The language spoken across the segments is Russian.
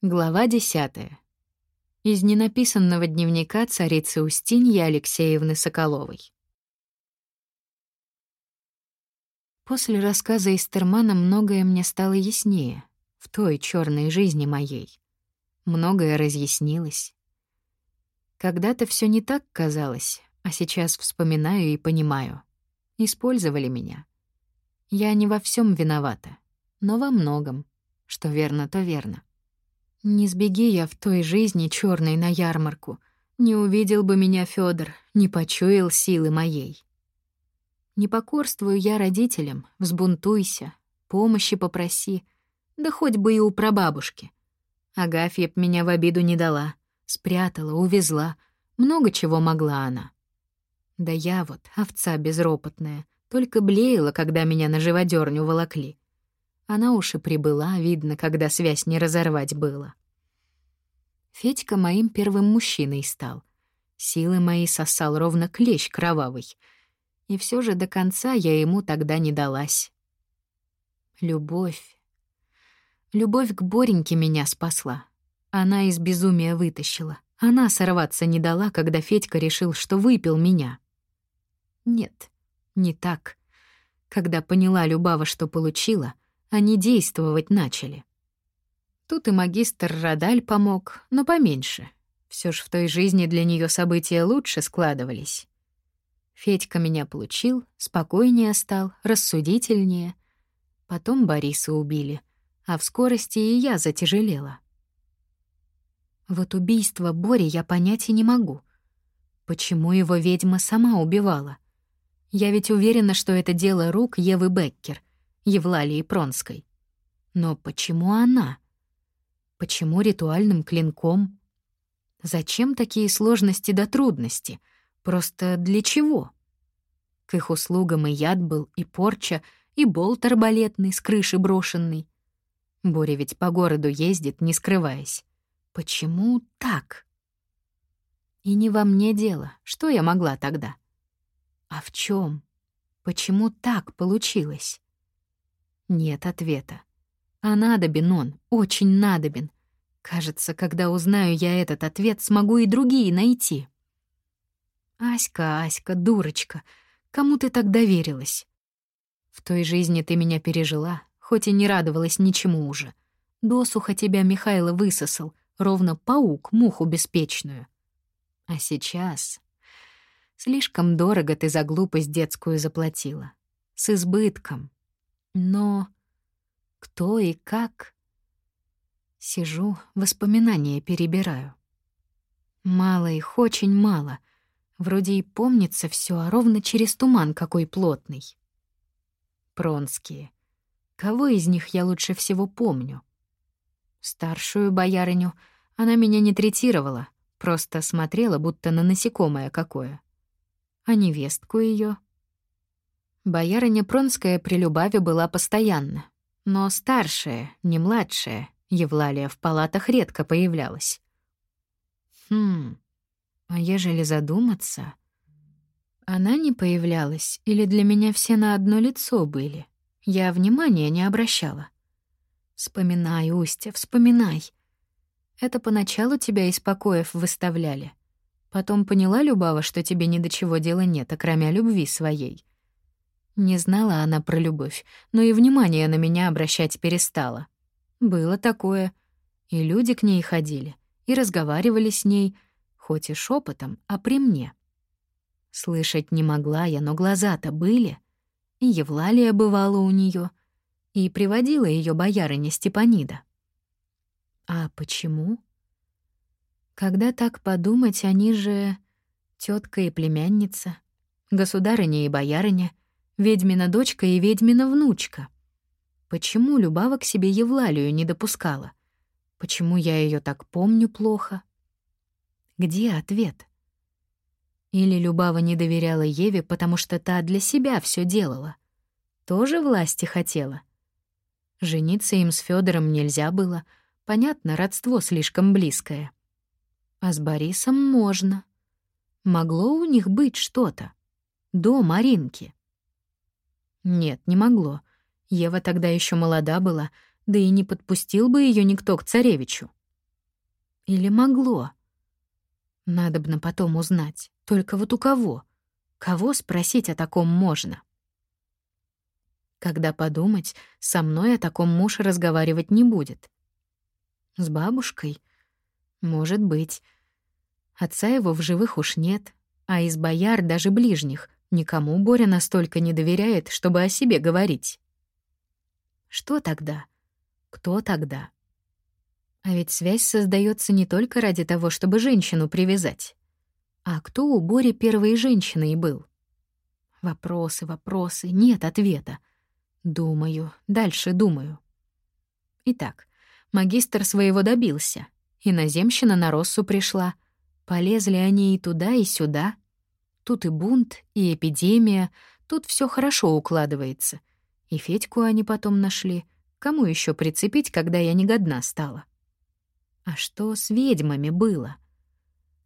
Глава десятая. Из ненаписанного дневника царицы Устиньи Алексеевны Соколовой. После рассказа Истермана многое мне стало яснее в той черной жизни моей. Многое разъяснилось. Когда-то все не так казалось, а сейчас вспоминаю и понимаю. Использовали меня. Я не во всем виновата, но во многом. Что верно, то верно. Не сбеги я в той жизни черной на ярмарку, не увидел бы меня Федор, не почуял силы моей. Не покорствую я родителям, взбунтуйся, помощи попроси, да хоть бы и у прабабушки. Агафья б меня в обиду не дала, спрятала, увезла, много чего могла она. Да я вот, овца безропотная, только блеяла, когда меня на живодёрню волокли. Она уж и прибыла, видно, когда связь не разорвать было. Федька моим первым мужчиной стал. Силы мои сосал ровно клещ кровавый. И все же до конца я ему тогда не далась. Любовь. Любовь к Бореньке меня спасла. Она из безумия вытащила. Она сорваться не дала, когда Федька решил, что выпил меня. Нет, не так. Когда поняла Любава, что получила — они действовать начали. Тут и магистр Радаль помог, но поменьше. Все ж в той жизни для нее события лучше складывались. Федька меня получил, спокойнее стал, рассудительнее. Потом Бориса убили, а в скорости и я затяжелела. Вот убийство Бори я понять и не могу. Почему его ведьма сама убивала? Я ведь уверена, что это дело рук Евы Беккер, Евлалии Пронской. Но почему она? Почему ритуальным клинком? Зачем такие сложности да трудности? Просто для чего? К их услугам и яд был, и порча, и болт арбалетный с крыши брошенный. Боря ведь по городу ездит, не скрываясь. Почему так? И не во мне дело. Что я могла тогда? А в чем? Почему так получилось? Нет ответа. А надобен он, очень надобен. Кажется, когда узнаю я этот ответ, смогу и другие найти. Аська, Аська, дурочка, кому ты так доверилась? В той жизни ты меня пережила, хоть и не радовалась ничему уже. Досуха тебя Михайло высосал, ровно паук муху беспечную. А сейчас... Слишком дорого ты за глупость детскую заплатила. С избытком. Но кто и как? Сижу, воспоминания перебираю. Мало их, очень мало. Вроде и помнится все, а ровно через туман какой плотный. Пронские. Кого из них я лучше всего помню? Старшую боярыню. Она меня не третировала, просто смотрела, будто на насекомое какое. А невестку ее Боярыня Пронская при Любаве была постоянно, но старшая, не младшая, Евлалия в палатах редко появлялась. Хм, а ежели задуматься... Она не появлялась, или для меня все на одно лицо были? Я внимания не обращала. Вспоминай, Устя, вспоминай. Это поначалу тебя из покоев выставляли. Потом поняла Любава, что тебе ни до чего дела нет, окромя любви своей. Не знала она про любовь, но и внимание на меня обращать перестала. Было такое. И люди к ней ходили, и разговаривали с ней, хоть и шепотом, а при мне. Слышать не могла я, но глаза-то были. И Евлалия бывала у нее, и приводила ее боярыня Степанида. А почему? Когда так подумать, они же тетка и племянница, государыня и боярыня, Ведьмина дочка и ведьмина внучка. Почему Любава к себе Евлалию не допускала? Почему я ее так помню плохо? Где ответ? Или Любава не доверяла Еве, потому что та для себя все делала? Тоже власти хотела? Жениться им с Федором нельзя было, понятно, родство слишком близкое. А с Борисом можно. Могло у них быть что-то. До Маринки. Нет, не могло. Ева тогда еще молода была, да и не подпустил бы ее никто к царевичу. Или могло? Надобно потом узнать. Только вот у кого? Кого спросить о таком можно? Когда подумать, со мной о таком муж разговаривать не будет. С бабушкой? Может быть. Отца его в живых уж нет, а из бояр, даже ближних, никому Боря настолько не доверяет, чтобы о себе говорить. Что тогда? Кто тогда? А ведь связь создается не только ради того, чтобы женщину привязать. А кто у Бори первой женщиной был? Вопросы, вопросы, нет ответа. Думаю, дальше думаю. Итак, магистр своего добился. Иноземщина на Россу пришла. Полезли они и туда, и сюда. Тут и бунт, и эпидемия, тут все хорошо укладывается. И Федьку они потом нашли. Кому еще прицепить, когда я негодна стала? А что с ведьмами было?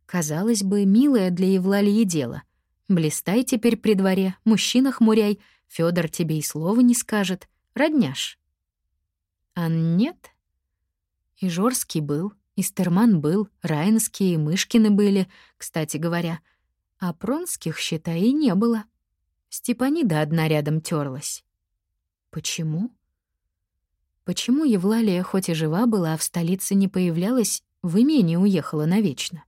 Казалось бы, милое для Евлалии дело. Блистай теперь при дворе, мужчина хмуряй, Федор тебе и слова не скажет, родняш. А нет? И Жорский был, и Стерман был, Райнские и Мышкины были, кстати говоря. А Пронских, считай, и не было. Степанида одна рядом терлась. Почему? Почему Евлалия хоть и жива была, а в столице не появлялась, в имение уехала навечно?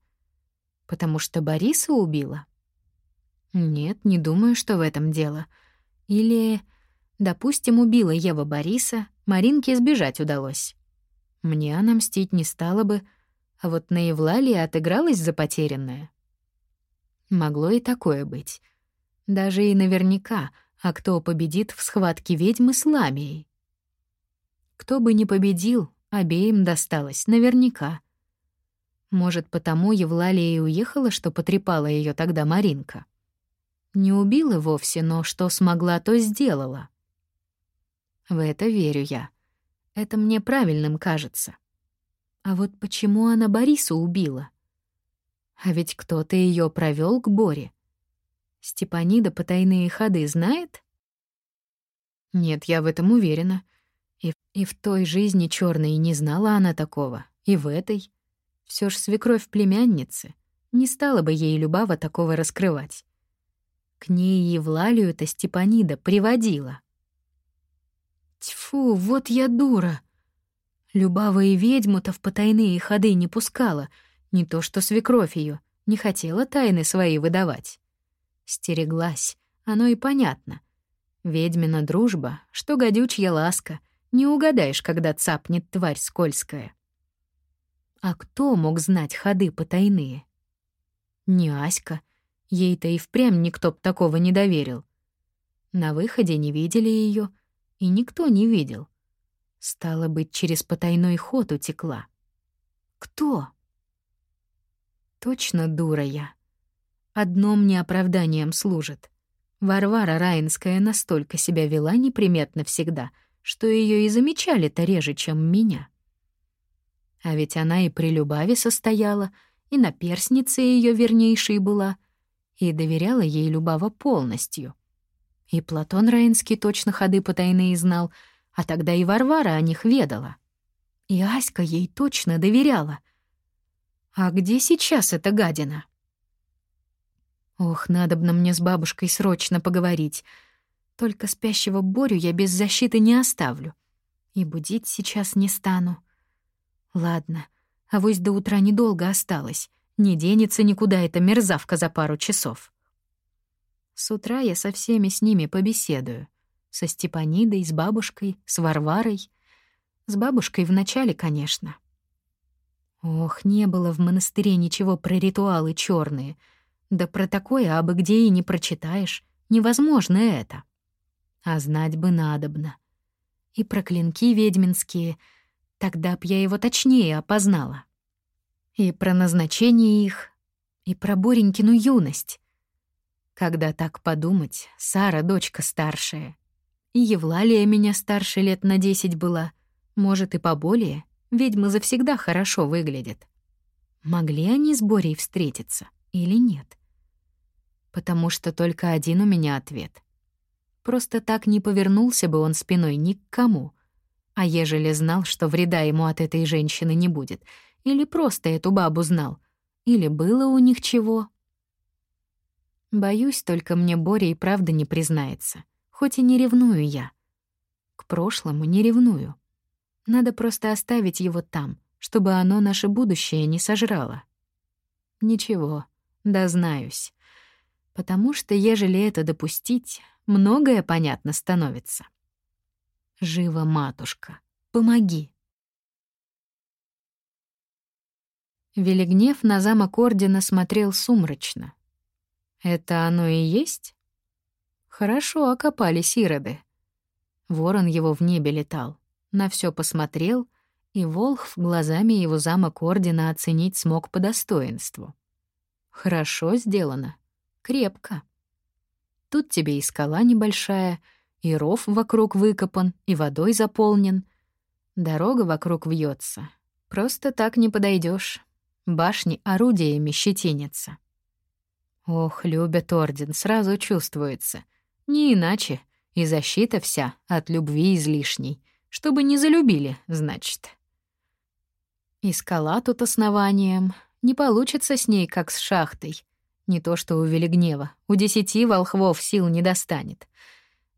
Потому что Бориса убила? Нет, не думаю, что в этом дело. Или, допустим, убила Ева Бориса, Маринке сбежать удалось. Мне она мстить не стала бы, а вот на Евлалии отыгралась за потерянное. Могло и такое быть. Даже и наверняка, а кто победит в схватке ведьмы с Ламией? Кто бы ни победил, обеим досталось, наверняка. Может, потому Евлалия и уехала, что потрепала ее тогда Маринка. Не убила вовсе, но что смогла, то сделала. В это верю я. Это мне правильным кажется. А вот почему она Бориса убила? А ведь кто-то ее провел к Боре. Степанида потайные ходы знает? Нет, я в этом уверена. И, и в той жизни черной не знала она такого, и в этой. Все ж свекровь племянницы. Не стала бы ей Любава такого раскрывать. К ней Евлалию-то Степанида приводила. Тьфу, вот я дура. Любава и ведьму-то в потайные ходы не пускала, не то что свекровь ее, не хотела тайны свои выдавать. Стереглась, оно и понятно. Ведьмина дружба, что гадючья ласка — не угадаешь, когда цапнет тварь скользкая. А кто мог знать ходы потайные? Не Аська. Ей-то и впрямь никто б такого не доверил. На выходе не видели ее, и никто не видел. Стало быть, через потайной ход утекла. Кто? Точно дура я. Одно мне оправданием служит. Варвара Раинская настолько себя вела неприметно всегда — что ее и замечали-то реже, чем меня. А ведь она и при Любави состояла, и на перстнице ее вернейшей была, и доверяла ей Любава полностью. И Платон Раинский точно ходы потайные знал, а тогда и Варвара о них ведала. И Аська ей точно доверяла. А где сейчас эта гадина? Ох, надобно мне с бабушкой срочно поговорить — только спящего Борю я без защиты не оставлю. И будить сейчас не стану. Ладно, авось до утра недолго осталось. Не денется никуда эта мерзавка за пару часов. С утра я со всеми с ними побеседую. Со Степанидой, с бабушкой, с Варварой. С бабушкой вначале, конечно. Ох, не было в монастыре ничего про ритуалы черные. Да про такое абы где и не прочитаешь. Невозможно это а знать бы надобно. И про клинки ведьминские, тогда б я его точнее опознала. И про назначение их, и про Боренькину юность. Когда так подумать, Сара — дочка старшая. И Евлалия меня старше лет на десять была, может, и поболее. Ведьмы завсегда хорошо выглядят. Могли они с Борей встретиться или нет? Потому что только один у меня ответ. Просто так не повернулся бы он спиной ни к кому. А ежели знал, что вреда ему от этой женщины не будет, Или просто эту бабу знал? Или было у них чего? Боюсь, только мне Боря и правда не признается. Хоть и не ревную я. К прошлому не ревную. Надо просто оставить его там, чтобы оно наше будущее не сожрало. Ничего, дознаюсь. Потому что, ежели это допустить, многое понятно становится. Жива матушка, помоги. Велигнев на замок Ордена смотрел сумрачно. Это оно и есть? Хорошо окопались ироды. Ворон его в небе летал, на все посмотрел, и Волхв глазами его замок Ордена оценить смог по достоинству. Хорошо сделано, крепко. Тут тебе и скала небольшая, и ров вокруг выкопан, и водой заполнен. Дорога вокруг вьется. Просто так не подойдешь башни орудиями щетинятся. Ох, любят орден, сразу чувствуется. Не иначе, и защита вся от любви излишней. Чтобы не залюбили, значит. И скала тут основанием. Не получится с ней, как с шахтой. Не то что у Велигнева. У десяти волхвов сил не достанет.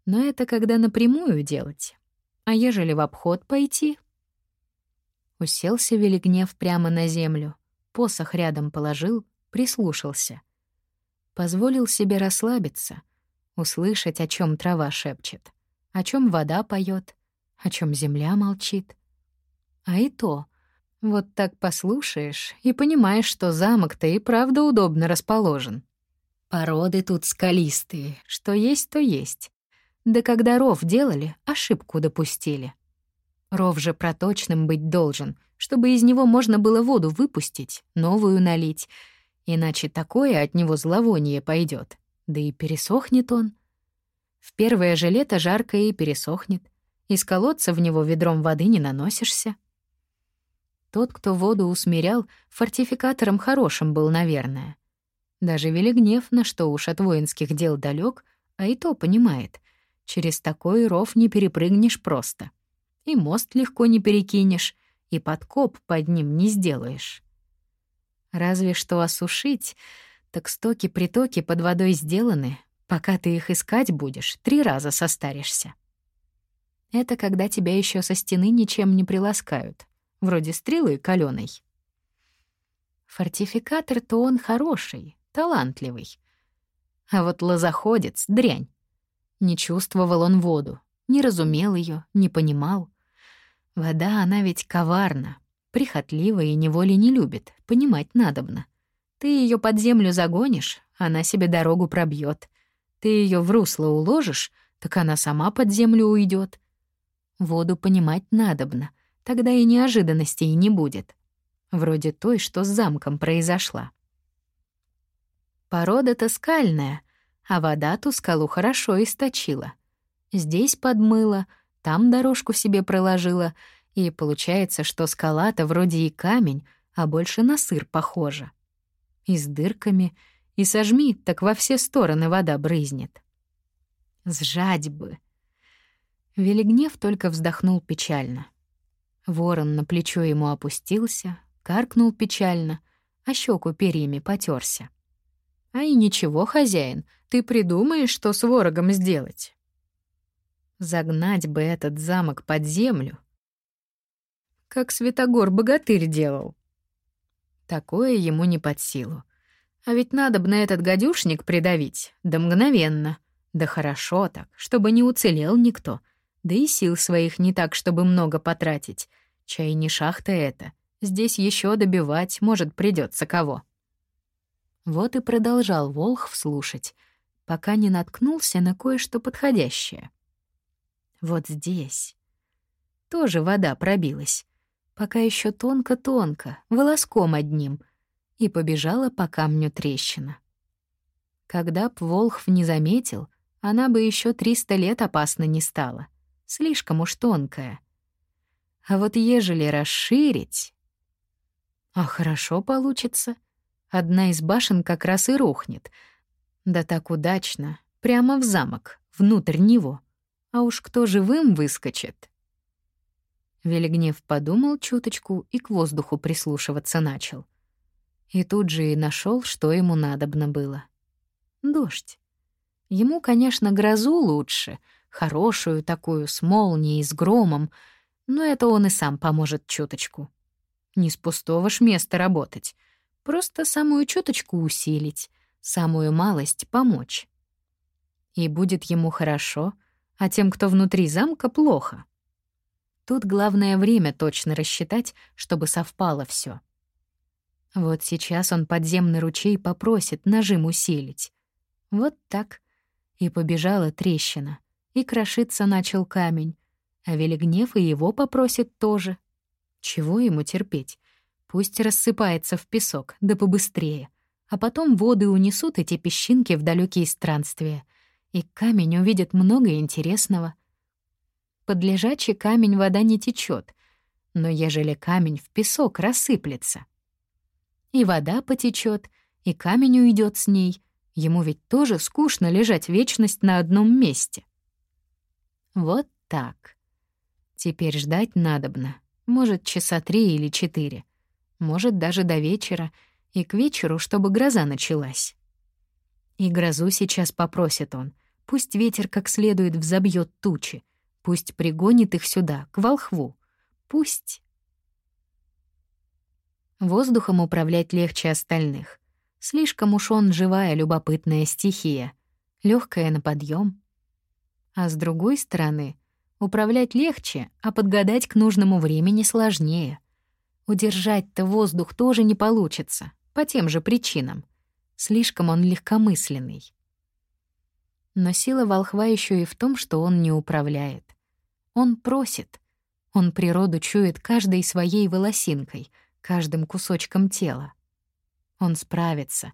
Но это когда напрямую делать. А ежели в обход пойти? Уселся Велигнев прямо на землю — посох рядом положил, прислушался. Позволил себе расслабиться, услышать, о чем трава шепчет, о чем вода поет, о чем земля молчит. А и то, вот так послушаешь и понимаешь, что замок-то и правда удобно расположен. Породы тут скалистые, что есть, то есть. Да когда ров делали, ошибку допустили. Ров же проточным быть должен, чтобы из него можно было воду выпустить, новую налить. Иначе такое от него зловоние пойдет, Да и пересохнет он. В первое же лето жарко и пересохнет. Из колодца в него ведром воды не наносишься. Тот, кто воду усмирял, фортификатором хорошим был, наверное. Даже Велигнев, на что уж от воинских дел далек, а и то понимает. Через такой ров не перепрыгнешь просто. И мост легко не перекинешь, и подкоп под ним не сделаешь. Разве что осушить, так стоки-притоки под водой сделаны, пока ты их искать будешь, три раза состаришься. Это когда тебя еще со стены ничем не приласкают, вроде стрелы калёной. Фортификатор-то он хороший, талантливый. А вот лозоходец — дрянь. Не чувствовал он воду, не разумел ее, не понимал. Вода, она ведь коварна, прихотлива и неволи не любит, понимать надобно. Ты ее под землю загонишь, она себе дорогу пробьет. Ты ее в русло уложишь, так она сама под землю уйдет. Воду понимать надобно, тогда и неожиданностей не будет. Вроде той, что с замком произошла. Порода-то скальная, а вода ту скалу хорошо источила. Здесь подмыла, там дорожку себе проложила, и получается, что скала-то вроде и камень, а больше на сыр похожа. И с дырками, и сожми, так во все стороны вода брызнет. Сжать бы. Велигнев только вздохнул печально. Ворон на плечо ему опустился, каркнул печально, а щеку перьями потерся. А и ничего, хозяин, ты придумаешь, что с ворогом сделать. Загнать бы этот замок под землю, как Святогор-богатырь делал. Такое ему не под силу. А ведь надо бы на этот гадюшник придавить, да мгновенно. Да хорошо так, чтобы не уцелел никто. Да и сил своих не так, чтобы много потратить. Чай не шахта это. Здесь еще добивать, может, придется кого. Вот и продолжал Волх слушать, пока не наткнулся на кое-что подходящее. Вот здесь. Тоже вода пробилась. Пока еще тонко-тонко, волоском одним. И побежала по камню трещина. Когда б Волхв не заметил, она бы еще триста лет опасно не стала. Слишком уж тонкая. А вот ежели расширить... А хорошо получится. Одна из башен как раз и рухнет. Да так удачно. Прямо в замок, внутрь него. А уж кто живым выскочит? Велигнев подумал чуточку и к воздуху прислушиваться начал. И тут же и нашел, что ему надобно было. Дождь. Ему, конечно, грозу лучше, хорошую такую, с молнией, с громом, но это он и сам поможет чуточку. Не с пустого ж места работать, просто самую чуточку усилить, самую малость помочь. И будет ему хорошо, а тем, кто внутри замка, плохо. Тут главное время точно рассчитать, чтобы совпало все. Вот сейчас он подземный ручей попросит нажим усилить. Вот так. И побежала трещина. И крошиться начал камень. А Велигнев и его попросит тоже. Чего ему терпеть? Пусть рассыпается в песок, да побыстрее. А потом воды унесут эти песчинки в далекие странствия. И камень увидит много интересного. Под лежачий камень вода не течет, но ежели камень в песок рассыплется — и вода потечет, и камень уйдет с ней. Ему ведь тоже скучно лежать вечность на одном месте. Вот так. Теперь ждать надобно. Может, часа три или четыре. Может, даже до вечера. И к вечеру, чтобы гроза началась. И грозу сейчас попросит он. Пусть ветер как следует взобьет тучи. Пусть пригонит их сюда, к волхву. Пусть Воздухом управлять легче остальных. Слишком уж он живая, любопытная стихия, легкая на подъем. А с другой стороны, управлять легче, а подгадать к нужному времени сложнее. Удержать-то воздух тоже не получится, по тем же причинам. Слишком он легкомысленный. Но сила волхва еще и в том, что он не управляет. Он просит. Он природу чует каждой своей волосинкой — каждым кусочком тела. Он справится.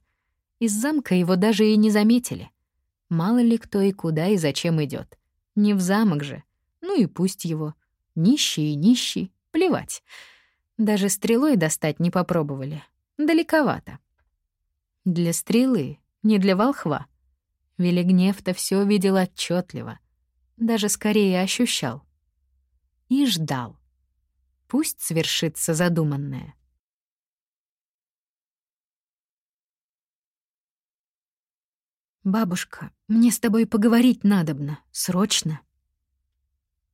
Из замка его даже и не заметили. Мало ли кто и куда и зачем идет. Не в замок же. Ну и пусть его. Нищий и нищий. Плевать. Даже стрелой достать не попробовали. Далековато. Для стрелы, не для волхва. Велигнев-то все видел отчетливо, даже скорее ощущал. И ждал. Пусть свершится задуманное. «Бабушка, мне с тобой поговорить надобно. Срочно».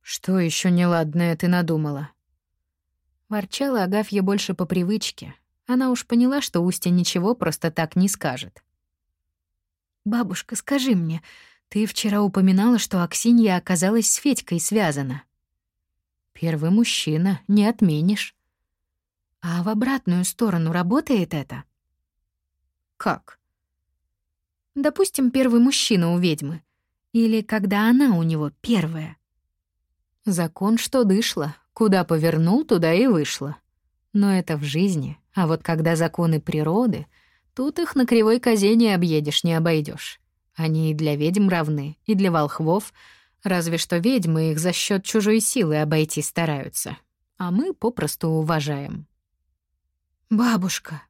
«Что еще неладное ты надумала?» Ворчала Агафья больше по привычке. Она уж поняла, что Устя ничего просто так не скажет. «Бабушка, скажи мне, ты вчера упоминала, что Аксинья оказалась с Федькой связана?» «Первый мужчина, не отменишь». «А в обратную сторону работает это?» «Как?» Допустим, первый мужчина у ведьмы. Или когда она у него первая. Закон, что дышло, куда повернул, туда и вышло. Но это в жизни, а вот когда законы природы, тут их на кривой козе не объедешь, не обойдешь. Они и для ведьм равны, и для волхвов, разве что ведьмы их за счет чужой силы обойти стараются. А мы попросту уважаем. «Бабушка».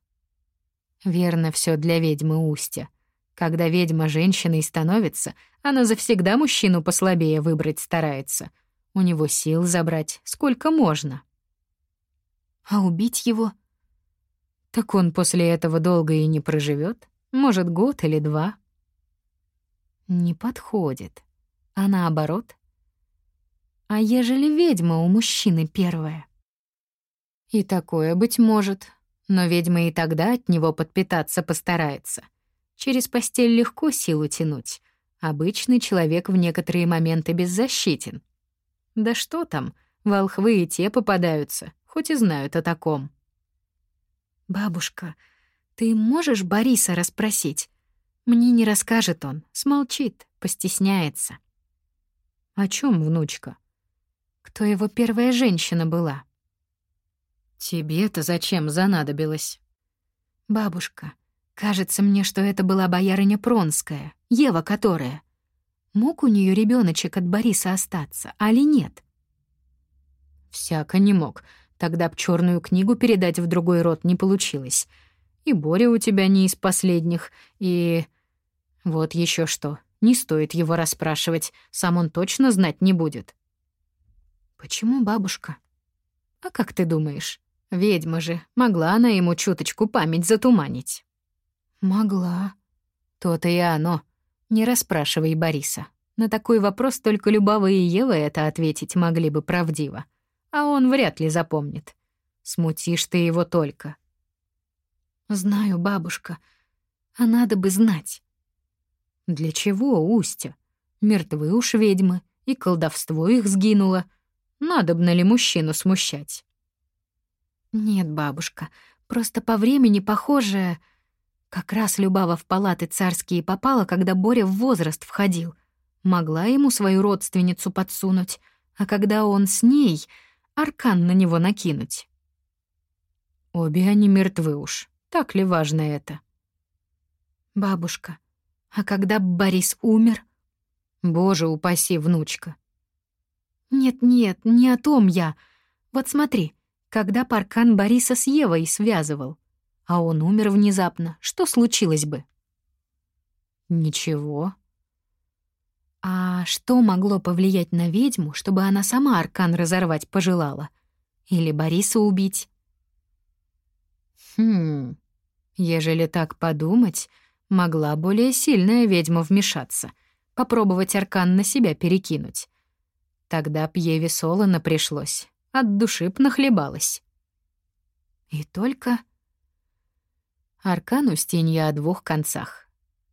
Верно все для ведьмы Устя. Когда ведьма женщиной становится, она завсегда мужчину послабее выбрать старается. У него сил забрать сколько можно. А убить его? Так он после этого долго и не проживет, Может, год или два. Не подходит. А наоборот? А ежели ведьма у мужчины первая? И такое быть может, но ведьма и тогда от него подпитаться постарается — Через постель легко силу тянуть. Обычный человек в некоторые моменты беззащитен. Да что там, волхвы и те попадаются, хоть и знают о таком. «Бабушка, ты можешь Бориса расспросить? Мне не расскажет он, смолчит, постесняется». «О чем, внучка?» «Кто его первая женщина была?» «Тебе-то зачем занадобилось?» «Бабушка, Кажется мне, что это была боярыня Пронская, Ева которая. Мог у нее ребеночек от Бориса остаться, али нет? Всяко не мог. Тогда б черную книгу передать в другой род не получилось. И Боря у тебя не из последних, и... Вот еще что. Не стоит его расспрашивать, сам он точно знать не будет. Почему бабушка? А как ты думаешь? Ведьма же, могла она ему чуточку память затуманить? Могла. То-то и оно. Не расспрашивай Бориса. На такой вопрос только Любава и Ева это ответить могли бы правдиво. А он вряд ли запомнит. Смутишь ты его только. Знаю, бабушка. А надо бы знать. Для чего, Устя? Мертвы уж ведьмы, и колдовство их сгинуло. Надобно ли мужчину смущать? Нет, бабушка, просто по времени похоже... Как раз Любава в палаты царские попала, когда Боря в возраст входил. Могла ему свою родственницу подсунуть, а когда он с ней, аркан на него накинуть. Обе они мертвы уж. Так ли важно это? Бабушка, а когда Борис умер? Боже упаси, внучка. Нет-нет, не о том я. Вот смотри, когда Паркан Бориса с Евой связывал, а он умер внезапно, что случилось бы? Ничего. А что могло повлиять на ведьму, чтобы она сама аркан разорвать пожелала? Или Бориса убить? Хм, ежели так подумать, могла более сильная ведьма вмешаться, попробовать аркан на себя перекинуть. Тогда Пьеве солоно пришлось, от души б нахлебалась. И только... Аркан стенья о двух концах.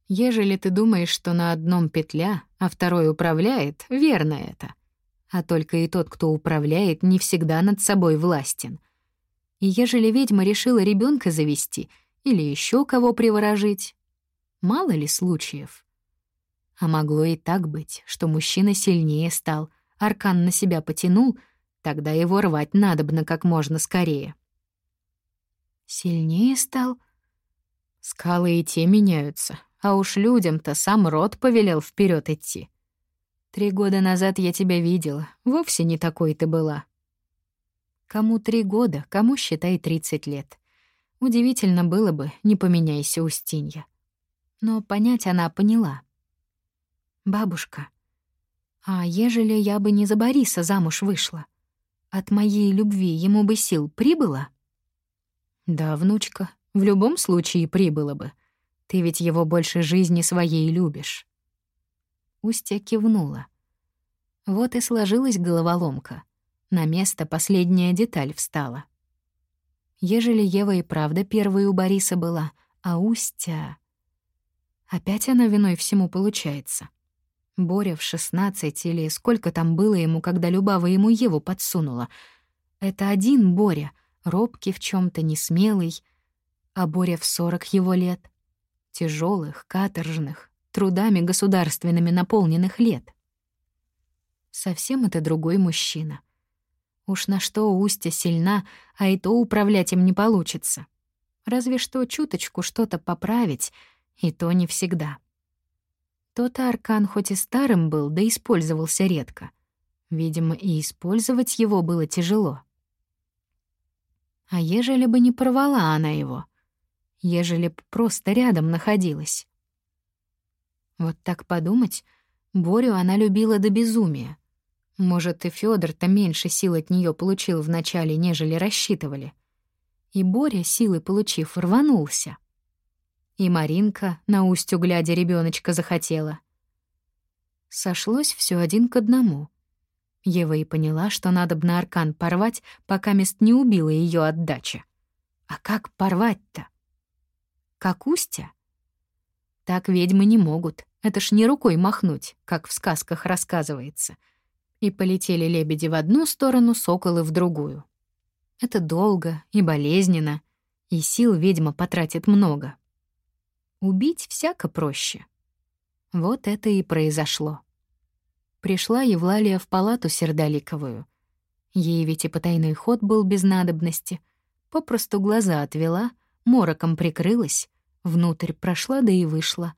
Ежели ты думаешь, что на одном петля, а второй управляет, верно это. А только и тот, кто управляет, не всегда над собой властен. И ежели ведьма решила ребенка завести или еще кого приворожить, мало ли случаев. А могло и так быть, что мужчина сильнее стал, аркан на себя потянул, тогда его рвать надобно как можно скорее. Сильнее стал? Скалы и те меняются, а уж людям-то сам род повелел вперед идти. Три года назад я тебя видела, вовсе не такой ты была. Кому три года, кому, считай, тридцать лет. Удивительно было бы, не поменяйся Устинья. Но понять она поняла. «Бабушка, а ежели я бы не за Бориса замуж вышла, от моей любви ему бы сил прибыло?» «Да, внучка, в любом случае прибыло бы. Ты ведь его больше жизни своей любишь». Устья кивнула. Вот и сложилась головоломка — на место последняя деталь встала. Ежели Ева и правда первой у Бориса была, а Устя... Опять она виной всему получается. Боря в шестнадцать или сколько там было ему, когда Любава ему Еву подсунула. Это один Боря, робкий в чем то несмелый, а Боря в сорок его лет. тяжелых, каторжных, трудами государственными наполненных лет. Совсем это другой мужчина. Уж на что Устья сильна, а и то управлять им не получится. Разве что чуточку что-то поправить, и то не всегда. Тот аркан хоть и старым был, да использовался редко. Видимо, и использовать его было тяжело. А ежели бы не порвала она его? Ежели б просто рядом находилась? Вот так подумать, Борю она любила до безумия. Может, и Фёдор-то меньше сил от неё получил вначале, нежели рассчитывали. И Боря, силы получив, рванулся. И Маринка, на устью глядя, ребёночка захотела. Сошлось всё один к одному. Ева и поняла, что надо б на аркан порвать, пока мест не убила её отдача. А как порвать-то? Как Устя? Так ведьмы не могут. Это ж не рукой махнуть, как в сказках рассказывается — и полетели лебеди в одну сторону, соколы в другую. Это долго и болезненно, и сил ведьма потратит много. Убить всяко проще. Вот это и произошло. Пришла Евлалия в палату сердоликовую. Ей ведь и потайной ход был без надобности. Попросту глаза отвела, мороком прикрылась, внутрь прошла да и вышла.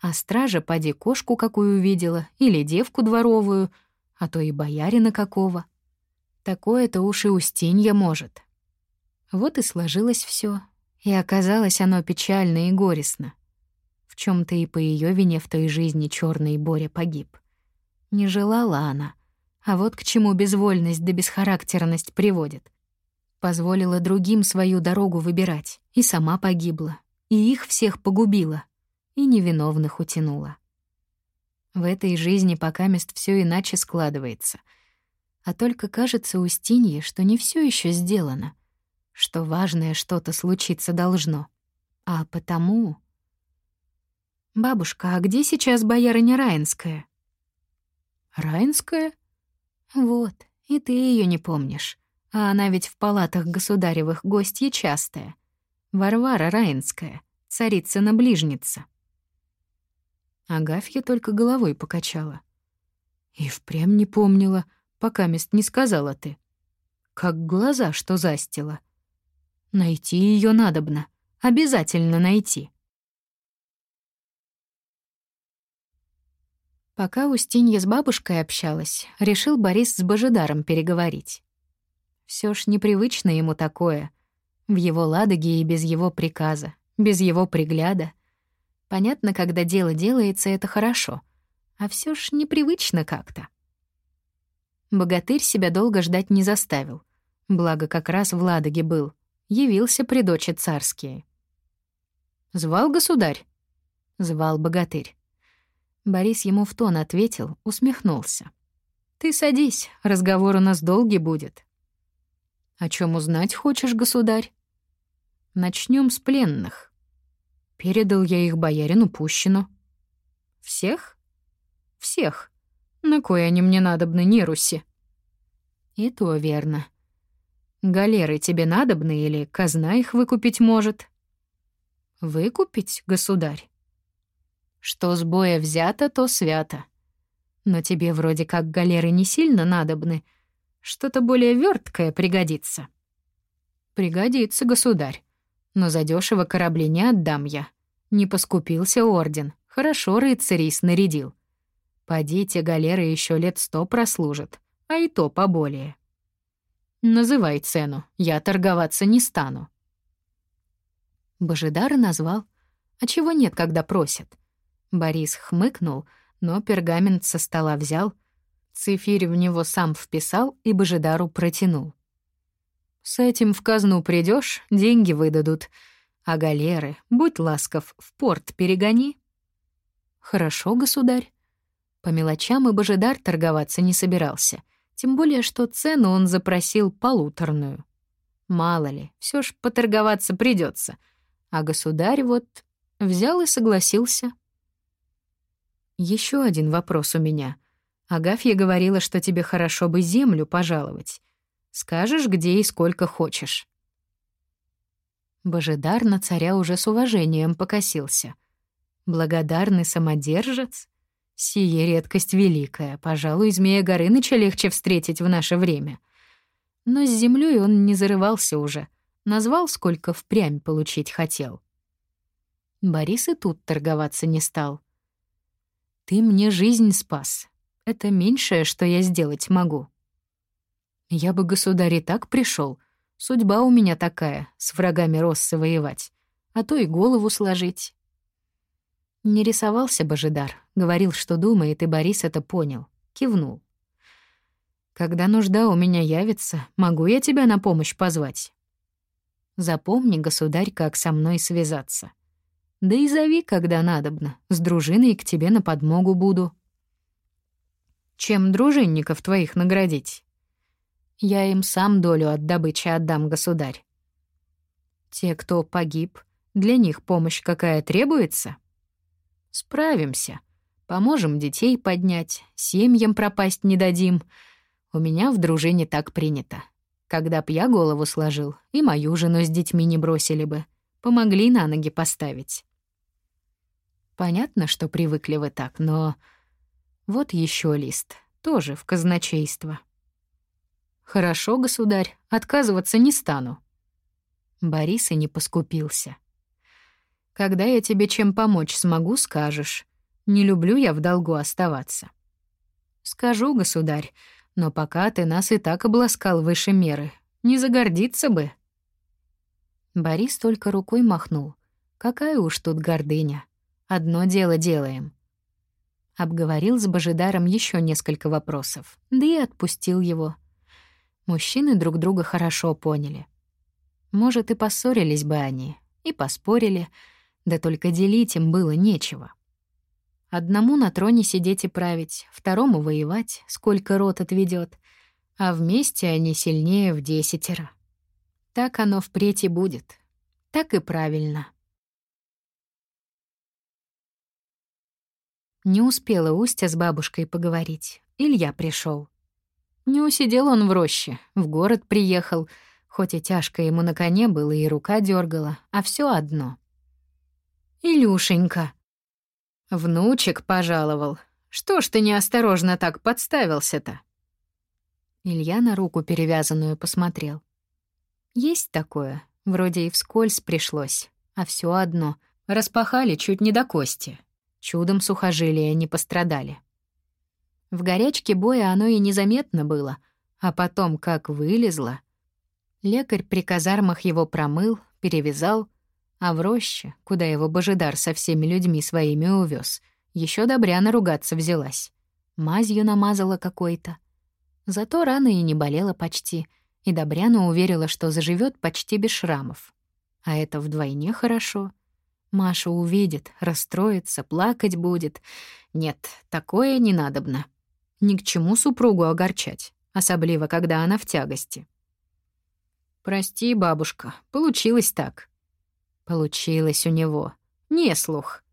А стража поди кошку какую видела или девку дворовую — а то и боярина какого. Такое-то уж и Устинья может. Вот и сложилось все, и оказалось оно печально и горестно. В чем то и по ее вине в той жизни черный Боря погиб. Не желала она, а вот к чему безвольность да бесхарактерность приводит — Позволила другим свою дорогу выбирать, и сама погибла, и их всех погубила, и невиновных утянула. В этой жизни пока мест все иначе складывается. А только кажется Устинье, что не все еще сделано, что важное что-то случиться должно. А потому... «Бабушка, а где сейчас боярыня Раинская?» «Раинская?» «Вот, и ты ее не помнишь. А она ведь в палатах государевых гостья частая. Варвара Раинская, царицына-ближница». Агафья только головой покачала. «И впрямь не помнила, пока мест не сказала ты. Как глаза, что застила. Найти ее надобно, обязательно найти». Пока Устинья с бабушкой общалась, решил Борис с Божидаром переговорить. Все ж непривычно ему такое. В его Ладоге и без его приказа, без его пригляда. Понятно, когда дело делается, это хорошо. А все ж непривычно как-то. Богатырь себя долго ждать не заставил. Благо, как раз в Ладоге был. Явился при дочи царские. «Звал государь?» Звал богатырь. Борис ему в тон ответил, усмехнулся. «Ты садись, разговор у нас долгий будет». «О чем узнать хочешь, государь?» Начнем с пленных. Передал я их боярину Пущину. Всех? Всех. На кой они мне надобны, Неруси? И то верно. Галеры тебе надобны или казна их выкупить может? Выкупить, государь? Что с боя взято, то свято. Но тебе вроде как галеры не сильно надобны. Что-то более верткое пригодится. Пригодится, государь. Но задешево корабли не отдам я. Не поскупился орден. Хорошо рыцарей снарядил. Поди, те галеры еще лет сто прослужат, а и то поболее. Называй цену, я торговаться не стану. Божидар назвал. А чего нет, когда просят? Борис хмыкнул, но пергамент со стола взял, цифирь в него сам вписал и Божидару протянул. «С этим в казну придешь, деньги выдадут, а галеры, будь ласков, в порт перегони». «Хорошо, государь». По мелочам и Божидар торговаться не собирался, тем более что цену он запросил полуторную. Мало ли, все ж поторговаться придется, а государь вот взял и согласился. Еще один вопрос у меня. Агафья говорила, что тебе хорошо бы землю пожаловать. Скажешь, где и сколько хочешь. Божидар на царя уже с уважением покосился. Благодарный самодержец? Сие редкость великая. Пожалуй, змея Горыныча легче встретить в наше время. Но с землей он не зарывался уже. Назвал, сколько впрямь получить хотел. Борис и тут торговаться не стал. Ты мне жизнь спас. Это меньшее, что я сделать могу. Я бы, государь, и так пришел. Судьба у меня такая, с врагами Россы воевать. А то и голову сложить. Не рисовался Божидар, говорил, что думает, и Борис это понял. Кивнул. «Когда нужда у меня явится, могу я тебя на помощь позвать?» «Запомни, государь, как со мной связаться». Да и зови, когда надобно. С дружиной к тебе на подмогу буду. Чем дружинников твоих наградить? Я им сам долю от добычи отдам, государь. Те, кто погиб, для них помощь какая требуется? Справимся. Поможем детей поднять, семьям пропасть не дадим. У меня в дружине так принято. Когда б я голову сложил, и мою жену с детьми не бросили бы. Помогли на ноги поставить. Понятно, что привыкли вы так, но... Вот еще лист, тоже в казначейство. Хорошо, государь, отказываться не стану. Борис и не поскупился. Когда я тебе чем помочь смогу, скажешь. Не люблю я в долгу оставаться. Скажу, государь, но пока ты нас и так обласкал выше меры, не загордиться бы. Борис только рукой махнул. Какая уж тут гордыня. Одно дело делаем. Обговорил с Божидаром еще несколько вопросов, да и отпустил его. Мужчины друг друга хорошо поняли. Может, и поссорились бы они, и поспорили, да только делить им было нечего. Одному на троне сидеть и править, второму воевать, сколько рот отведет, а вместе они сильнее в десятеро. Так оно впредь и будет. Так и правильно. Не успела Устя с бабушкой поговорить. Илья пришел. Не усидел он в роще, в город приехал, хоть и тяжко ему на коне было и рука дергала, а все одно. «Илюшенька!» «Внучек пожаловал. Что ж ты неосторожно так подставился-то?» Илья на руку перевязанную посмотрел. «Есть такое. Вроде и вскользь пришлось. А все одно. Распахали чуть не до кости. Чудом сухожилия не пострадали. В горячке боя оно и незаметно было, а потом как вылезло. Лекарь при казармах его промыл, перевязал, а в роще, куда его божидар со всеми людьми своими увез, еще добряно ругаться взялась. Мазью намазала какой-то. Зато рана и не болела почти, и Добряна уверила, что заживет почти без шрамов. А это вдвойне хорошо — Маша увидит, расстроится, плакать будет. Нет, такое не надобно. Ни к чему супругу огорчать, особливо, когда она в тягости. «Прости, бабушка, получилось так». Получилось у него. Не слух.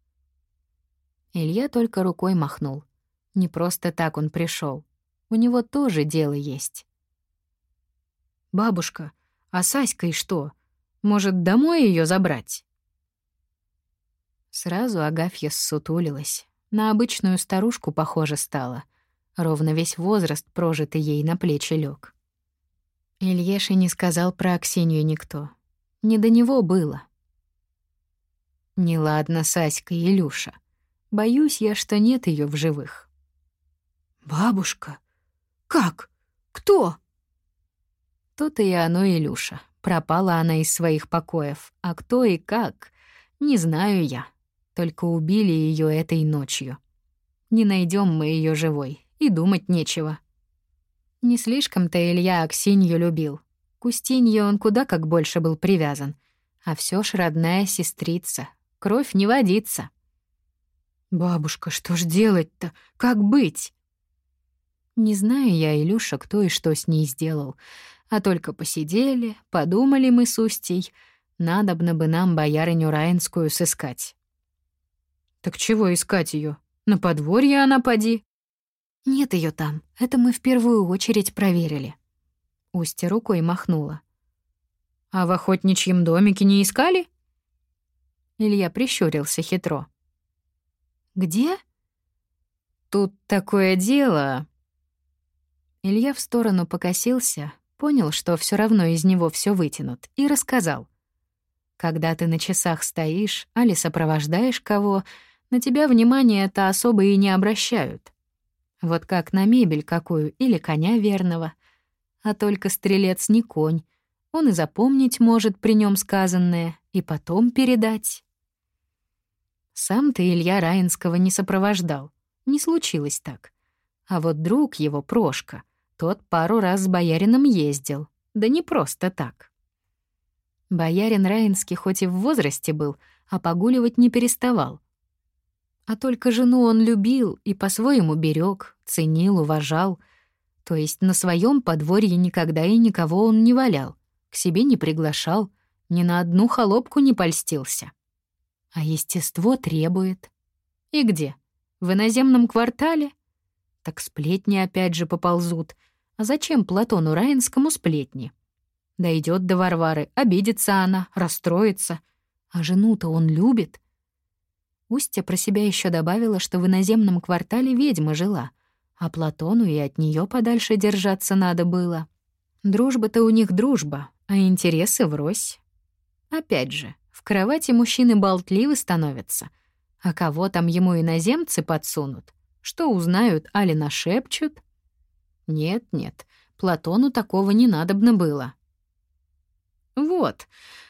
Илья только рукой махнул. Не просто так он пришел. У него тоже дело есть. «Бабушка, а Саськой что? Может, домой ее забрать?» Сразу Агафья ссутулилась. На обычную старушку похоже стала. Ровно весь возраст прожитый ей на плечи лег. Ильеше не сказал про Аксинью никто. Не до него было. Неладно, Саська и Илюша. Боюсь я, что нет ее в живых. «Бабушка? Как? Кто?» То-то и оно, Илюша. Пропала она из своих покоев. А кто и как, не знаю я. Только убили ее этой ночью. Не найдем мы ее живой, и думать нечего. Не слишком-то Илья Аксинью любил. К Устинье он куда как больше был привязан. А все ж родная сестрица. Кровь не водится. «Бабушка, что ж делать-то? Как быть?» Не знаю я, Илюша, кто и что с ней сделал. А только посидели, подумали мы с Устей. Надобно бы нам боярыню Раинскую сыскать. Так чего искать ее? На подворье она поди. Нет ее там. Это мы в первую очередь проверили. Устья рукой махнула. А в охотничьем домике не искали? Илья прищурился хитро. Где? Тут такое дело. Илья в сторону покосился, понял, что все равно из него все вытянут, и рассказал. Когда ты на часах стоишь, али сопровождаешь кого, на тебя внимание-то особо и не обращают. Вот как на мебель какую или коня верного. А только стрелец не конь. Он и запомнить может при нем сказанное, и потом передать. Сам ты Илья Раинского не сопровождал. Не случилось так. А вот друг его, Прошка, тот пару раз с боярином ездил. Да не просто так. Боярин Раинский хоть и в возрасте был, а погуливать не переставал — а только жену он любил и по-своему берег, ценил, уважал. То есть на своем подворье никогда и никого он не валял, к себе не приглашал, ни на одну холопку не польстился. А естество требует. И где? В иноземном квартале? Так сплетни опять же поползут. А зачем Платону Раинскому сплетни? Дойдет до Варвары, обидится она, расстроится. А жену-то он любит — Устья про себя еще добавила, что в иноземном квартале ведьма жила, а Платону и от нее подальше держаться надо было. Дружба-то у них дружба, а интересы врозь. Опять же, в кровати мужчины болтливы становятся. А кого там ему иноземцы подсунут? Что узнают, али нашепчут? Нет-нет, Платону такого не надобно было. Вот,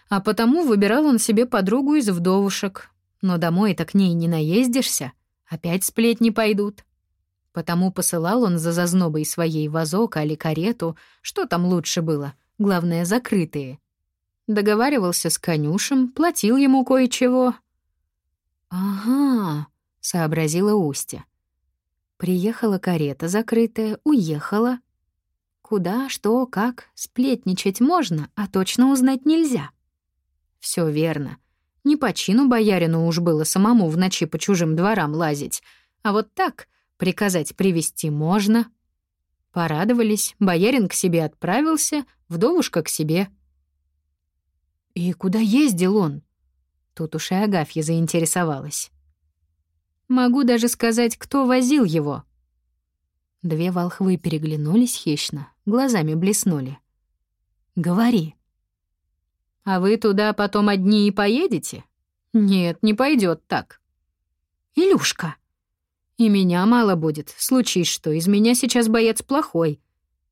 а потому выбирал он себе подругу из вдовушек, но домой-то к ней не наездишься, опять сплетни пойдут. Потому посылал он за зазнобой своей вазок али карету, что там лучше было, главное, закрытые. Договаривался с конюшем, платил ему кое-чего. «Ага», — сообразила Устя. Приехала карета закрытая, уехала. Куда, что, как, сплетничать можно, а точно узнать нельзя. Все верно. Не по чину боярину уж было самому в ночи по чужим дворам лазить, а вот так приказать привести можно. Порадовались, боярин к себе отправился, вдовушка к себе. «И куда ездил он?» Тут уж и Агафья заинтересовалась. Могу даже сказать, кто возил его». Две волхвы переглянулись хищно, глазами блеснули. «Говори». «А вы туда потом одни и поедете?» «Нет, не пойдет так». «Илюшка!» «И меня мало будет. Случись что, из меня сейчас боец плохой.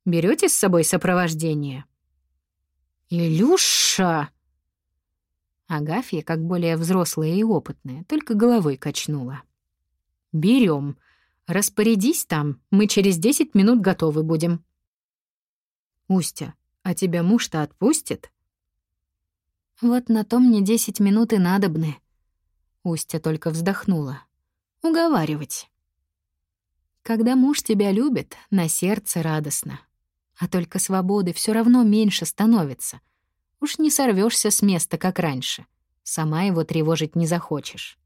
Берете с собой сопровождение?» «Илюша!» Агафья, как более взрослая и опытная, только головой качнула. Берем. Распорядись там, мы через десять минут готовы будем. Устя, а тебя муж-то отпустит? Вот на том мне десять минут и надобны. Устя только вздохнула. Уговаривать. Когда муж тебя любит, на сердце радостно. А только свободы все равно меньше становится. Уж не сорвешься с места, как раньше. Сама его тревожить не захочешь.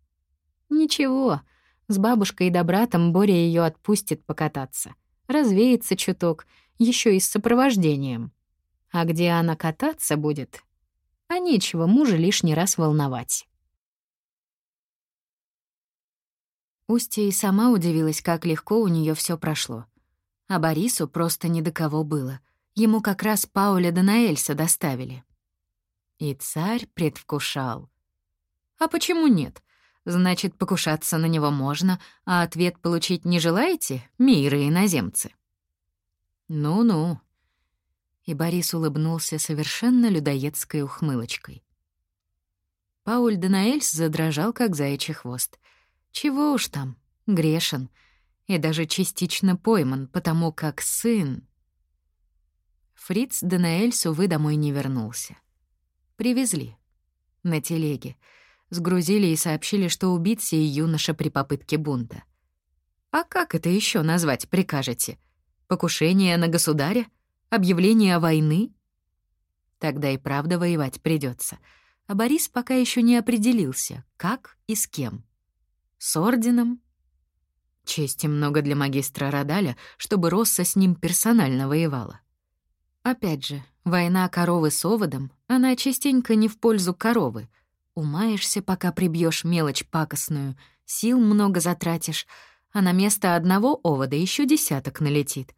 Ничего, с бабушкой да братом Боря ее отпустит покататься. Развеется чуток, еще и с сопровождением. А где она кататься будет? А нечего мужа лишний раз волновать. Устья и сама удивилась, как легко у нее все прошло. А Борису просто ни до кого было. Ему как раз Пауля да Наэльса доставили. И царь предвкушал. А почему нет? Значит, покушаться на него можно, а ответ получить не желаете, миры иноземцы? Ну-ну. И Борис улыбнулся совершенно людоедской ухмылочкой. Пауль Данаэльс задрожал, как заячий хвост. Чего уж там, грешен. И даже частично пойман, потому как сын... Фриц Данаэльс, увы, домой не вернулся. Привезли. На телеге — Сгрузили и сообщили, что убит сей юноша при попытке бунта. А как это еще назвать прикажете? Покушение на государя? Объявление войны? Тогда и правда воевать придется. А Борис пока еще не определился, как и с кем. С орденом? Чести много для магистра Радаля, чтобы Росса с ним персонально воевала. Опять же, война коровы с оводом, она частенько не в пользу коровы — Умаешься, пока прибьешь мелочь пакостную, сил много затратишь, а на место одного овода еще десяток налетит.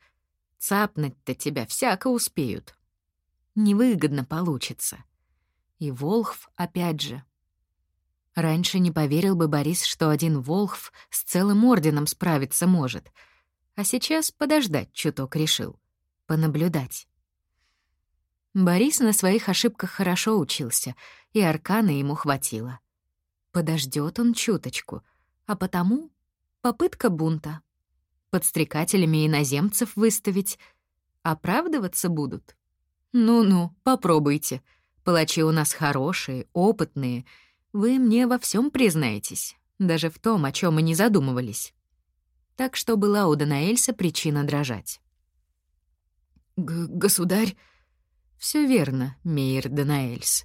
Цапнуть-то тебя всяко успеют. Невыгодно получится. И Волхв опять же. Раньше не поверил бы Борис, что один Волхв с целым орденом справиться может. А сейчас подождать чуток решил. Понаблюдать. Борис на своих ошибках хорошо учился, и аркана ему хватило. Подождет он чуточку, а потому попытка бунта. Подстрекателями иноземцев выставить. Оправдываться будут? Ну-ну, попробуйте. Палачи у нас хорошие, опытные. Вы мне во всем признаетесь, даже в том, о чем мы не задумывались. Так что была у Данаэльса причина дрожать. Г «Государь...» Все верно, Мейер Данаэльс.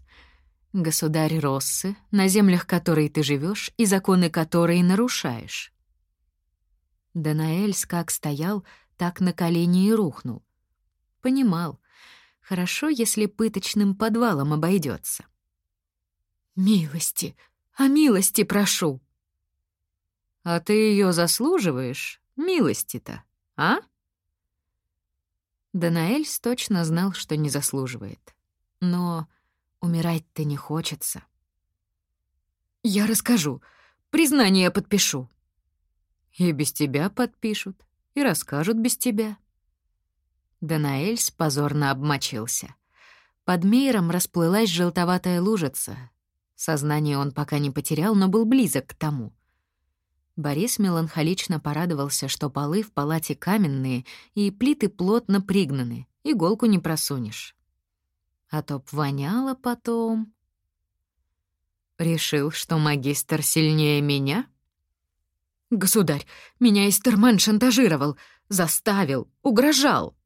Государь Россы, на землях которой ты живешь и законы которой нарушаешь. Данаэльс как стоял, так на колени и рухнул. Понимал, хорошо, если пыточным подвалом обойдется. «Милости, а милости прошу!» «А ты ее заслуживаешь, милости-то, а?» Данаэльс точно знал, что не заслуживает. Но умирать-то не хочется. «Я расскажу. Признание подпишу». «И без тебя подпишут, и расскажут без тебя». Данаэльс позорно обмочился. Под мейром расплылась желтоватая лужица. Сознание он пока не потерял, но был близок к тому. Борис меланхолично порадовался, что полы в палате каменные и плиты плотно пригнаны, иголку не просунешь. А то б воняло потом. Решил, что магистр сильнее меня? Государь, меня Истерман шантажировал, заставил, угрожал.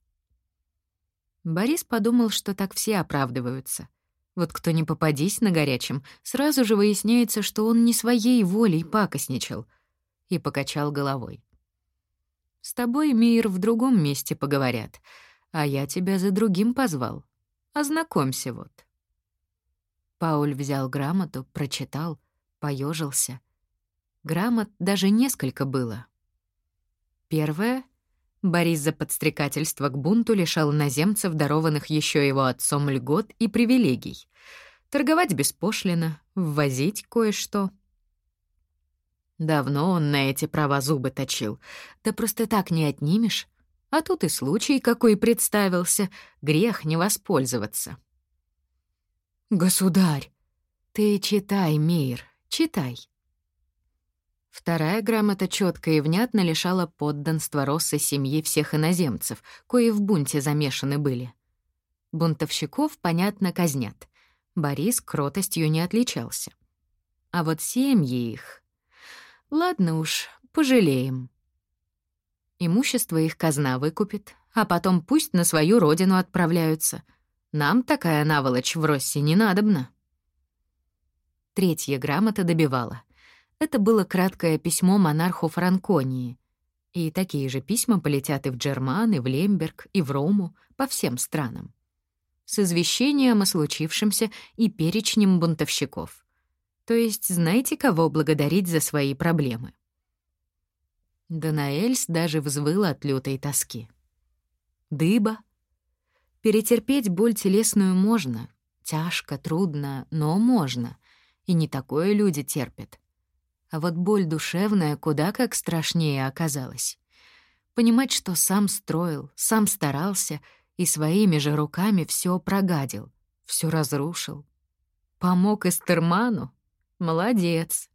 Борис подумал, что так все оправдываются. Вот кто не попадись на горячем, сразу же выясняется, что он не своей волей пакостничал. И покачал головой. «С тобой, Мир, в другом месте поговорят, а я тебя за другим позвал. Ознакомься вот». Пауль взял грамоту, прочитал, поежился. Грамот даже несколько было. Первое Борис за подстрекательство к бунту лишал наземцев, дарованных еще его отцом льгот и привилегий. Торговать беспошлино, ввозить кое-что. Давно он на эти права зубы точил. Да просто так не отнимешь. А тут и случай какой представился. Грех не воспользоваться. «Государь!» «Ты читай, мир, читай. Вторая грамота четко и внятно лишала подданства Росса семьи всех иноземцев, кои в бунте замешаны были. Бунтовщиков, понятно, казнят. Борис кротостью не отличался. А вот семьи их... Ладно уж, пожалеем. Имущество их казна выкупит, а потом пусть на свою родину отправляются. Нам такая наволочь в Россе не надобна. Третья грамота добивала — это было краткое письмо монарху Франконии. И такие же письма полетят и в Джерман, и в Лемберг, и в Рому, по всем странам. С извещением о случившемся и перечнем бунтовщиков. То есть знаете, кого благодарить за свои проблемы? Данаэльс даже взвыл от лютой тоски. Дыба. Перетерпеть боль телесную можно. Тяжко, трудно, но можно. И не такое люди терпят. А вот боль душевная куда как страшнее оказалась. Понимать, что сам строил, сам старался и своими же руками все прогадил, все разрушил. Помог Эстерману? Молодец.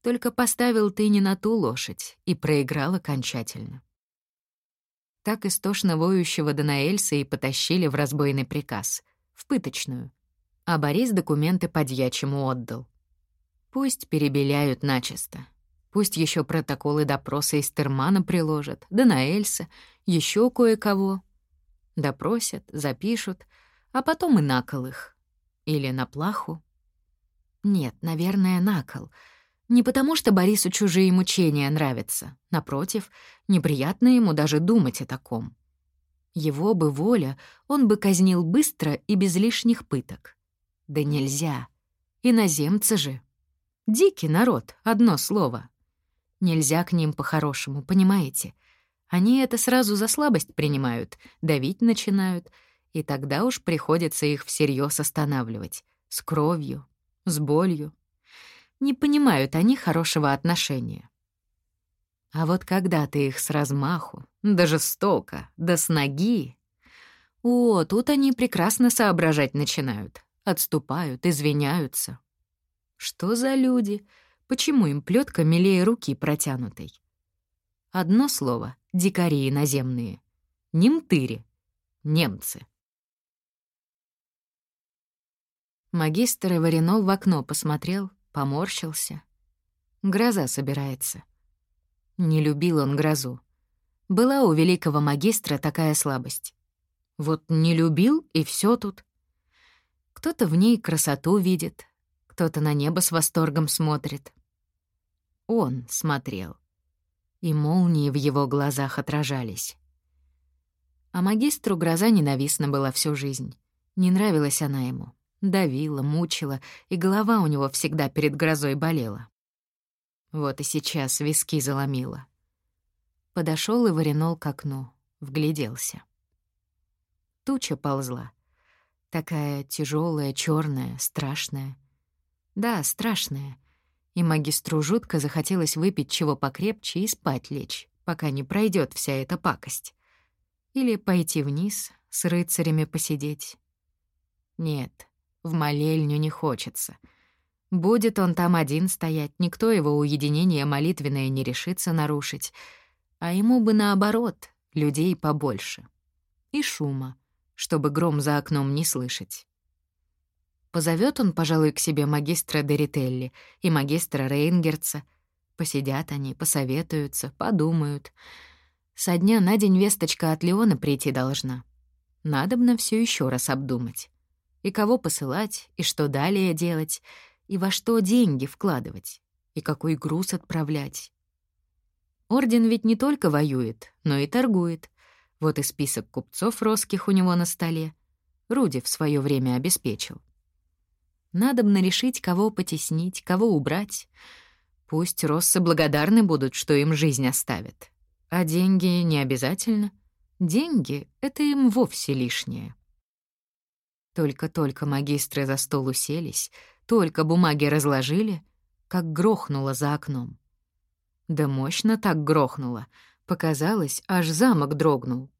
Только поставил ты не на ту лошадь и проиграл окончательно. Так истошно воющего Данаэльса и потащили в разбойный приказ, в пыточную. А Борис документы подьячему отдал. Пусть перебеляют начисто. Пусть еще протоколы допроса из Термана приложат, да на Эльса, еще кое-кого. Допросят, запишут, а потом и на кол их. Или на плаху. Нет, наверное, на кол. Не потому, что Борису чужие мучения нравятся. Напротив, неприятно ему даже думать о таком. Его бы воля, он бы казнил быстро и без лишних пыток. Да нельзя. Иноземцы же. Дикий народ, одно слово. Нельзя к ним по-хорошему, понимаете? Они это сразу за слабость принимают, давить начинают, и тогда уж приходится их всерьез останавливать. С кровью, с болью. Не понимают они хорошего отношения. А вот когда ты их с размаху, да жестоко, да с ноги... О, тут они прекрасно соображать начинают, отступают, извиняются, что за люди? Почему им плетка милее руки протянутой? Одно слово — дикари иноземные. Немтыри. Немцы. Магистр Эваринол в окно посмотрел, поморщился. Гроза собирается. Не любил он грозу. Была у великого магистра такая слабость. Вот не любил, и все тут. Кто-то в ней красоту видит, кто-то на небо с восторгом смотрит. Он смотрел. И молнии в его глазах отражались. А магистру гроза ненавистна была всю жизнь. Не нравилась она ему. Давила, мучила, и голова у него всегда перед грозой болела. Вот и сейчас виски заломила. Подошел и варенол к окну, вгляделся. Туча ползла. Такая тяжелая, черная, страшная. Да, страшное. И магистру жутко захотелось выпить чего покрепче и спать лечь, пока не пройдет вся эта пакость. Или пойти вниз, с рыцарями посидеть. Нет, в молельню не хочется. Будет он там один стоять, никто его уединение молитвенное не решится нарушить. А ему бы наоборот, людей побольше. И шума. чтобы гром за окном не слышать. Позовет он, пожалуй, к себе магистра Дерителли и магистра Рейнгерца. Посидят они, посоветуются, подумают. Со дня на день весточка от Леона прийти должна. Надобно все еще раз обдумать. И кого посылать, и что далее делать, и во что деньги вкладывать, и какой груз отправлять. Орден ведь не только воюет, но и торгует. Вот и список купцов роских у него на столе. Руди в свое время обеспечил. Надобно решить, кого потеснить, кого убрать. Пусть россы благодарны будут, что им жизнь оставят. А деньги не обязательно. Деньги — это им вовсе лишнее. Только-только магистры за стол уселись, только бумаги разложили, как грохнуло за окном. Да мощно так грохнуло. Показалось, аж замок дрогнул.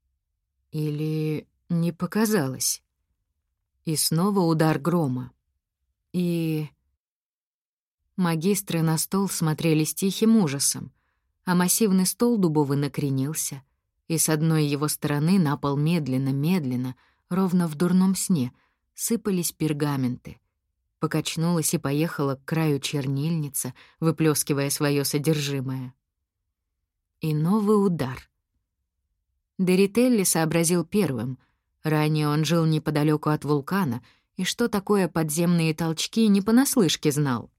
Или не показалось. И снова удар грома. И... Магистры на стол смотрели с тихим ужасом, а массивный стол дубовый накренился, и с одной его стороны на пол медленно-медленно, ровно в дурном сне, сыпались пергаменты. Покачнулась и поехала к краю чернильница, выплескивая свое содержимое. И новый удар. Дерителли сообразил первым. Ранее он жил неподалеку от вулкана — и что такое подземные толчки, не понаслышке знал.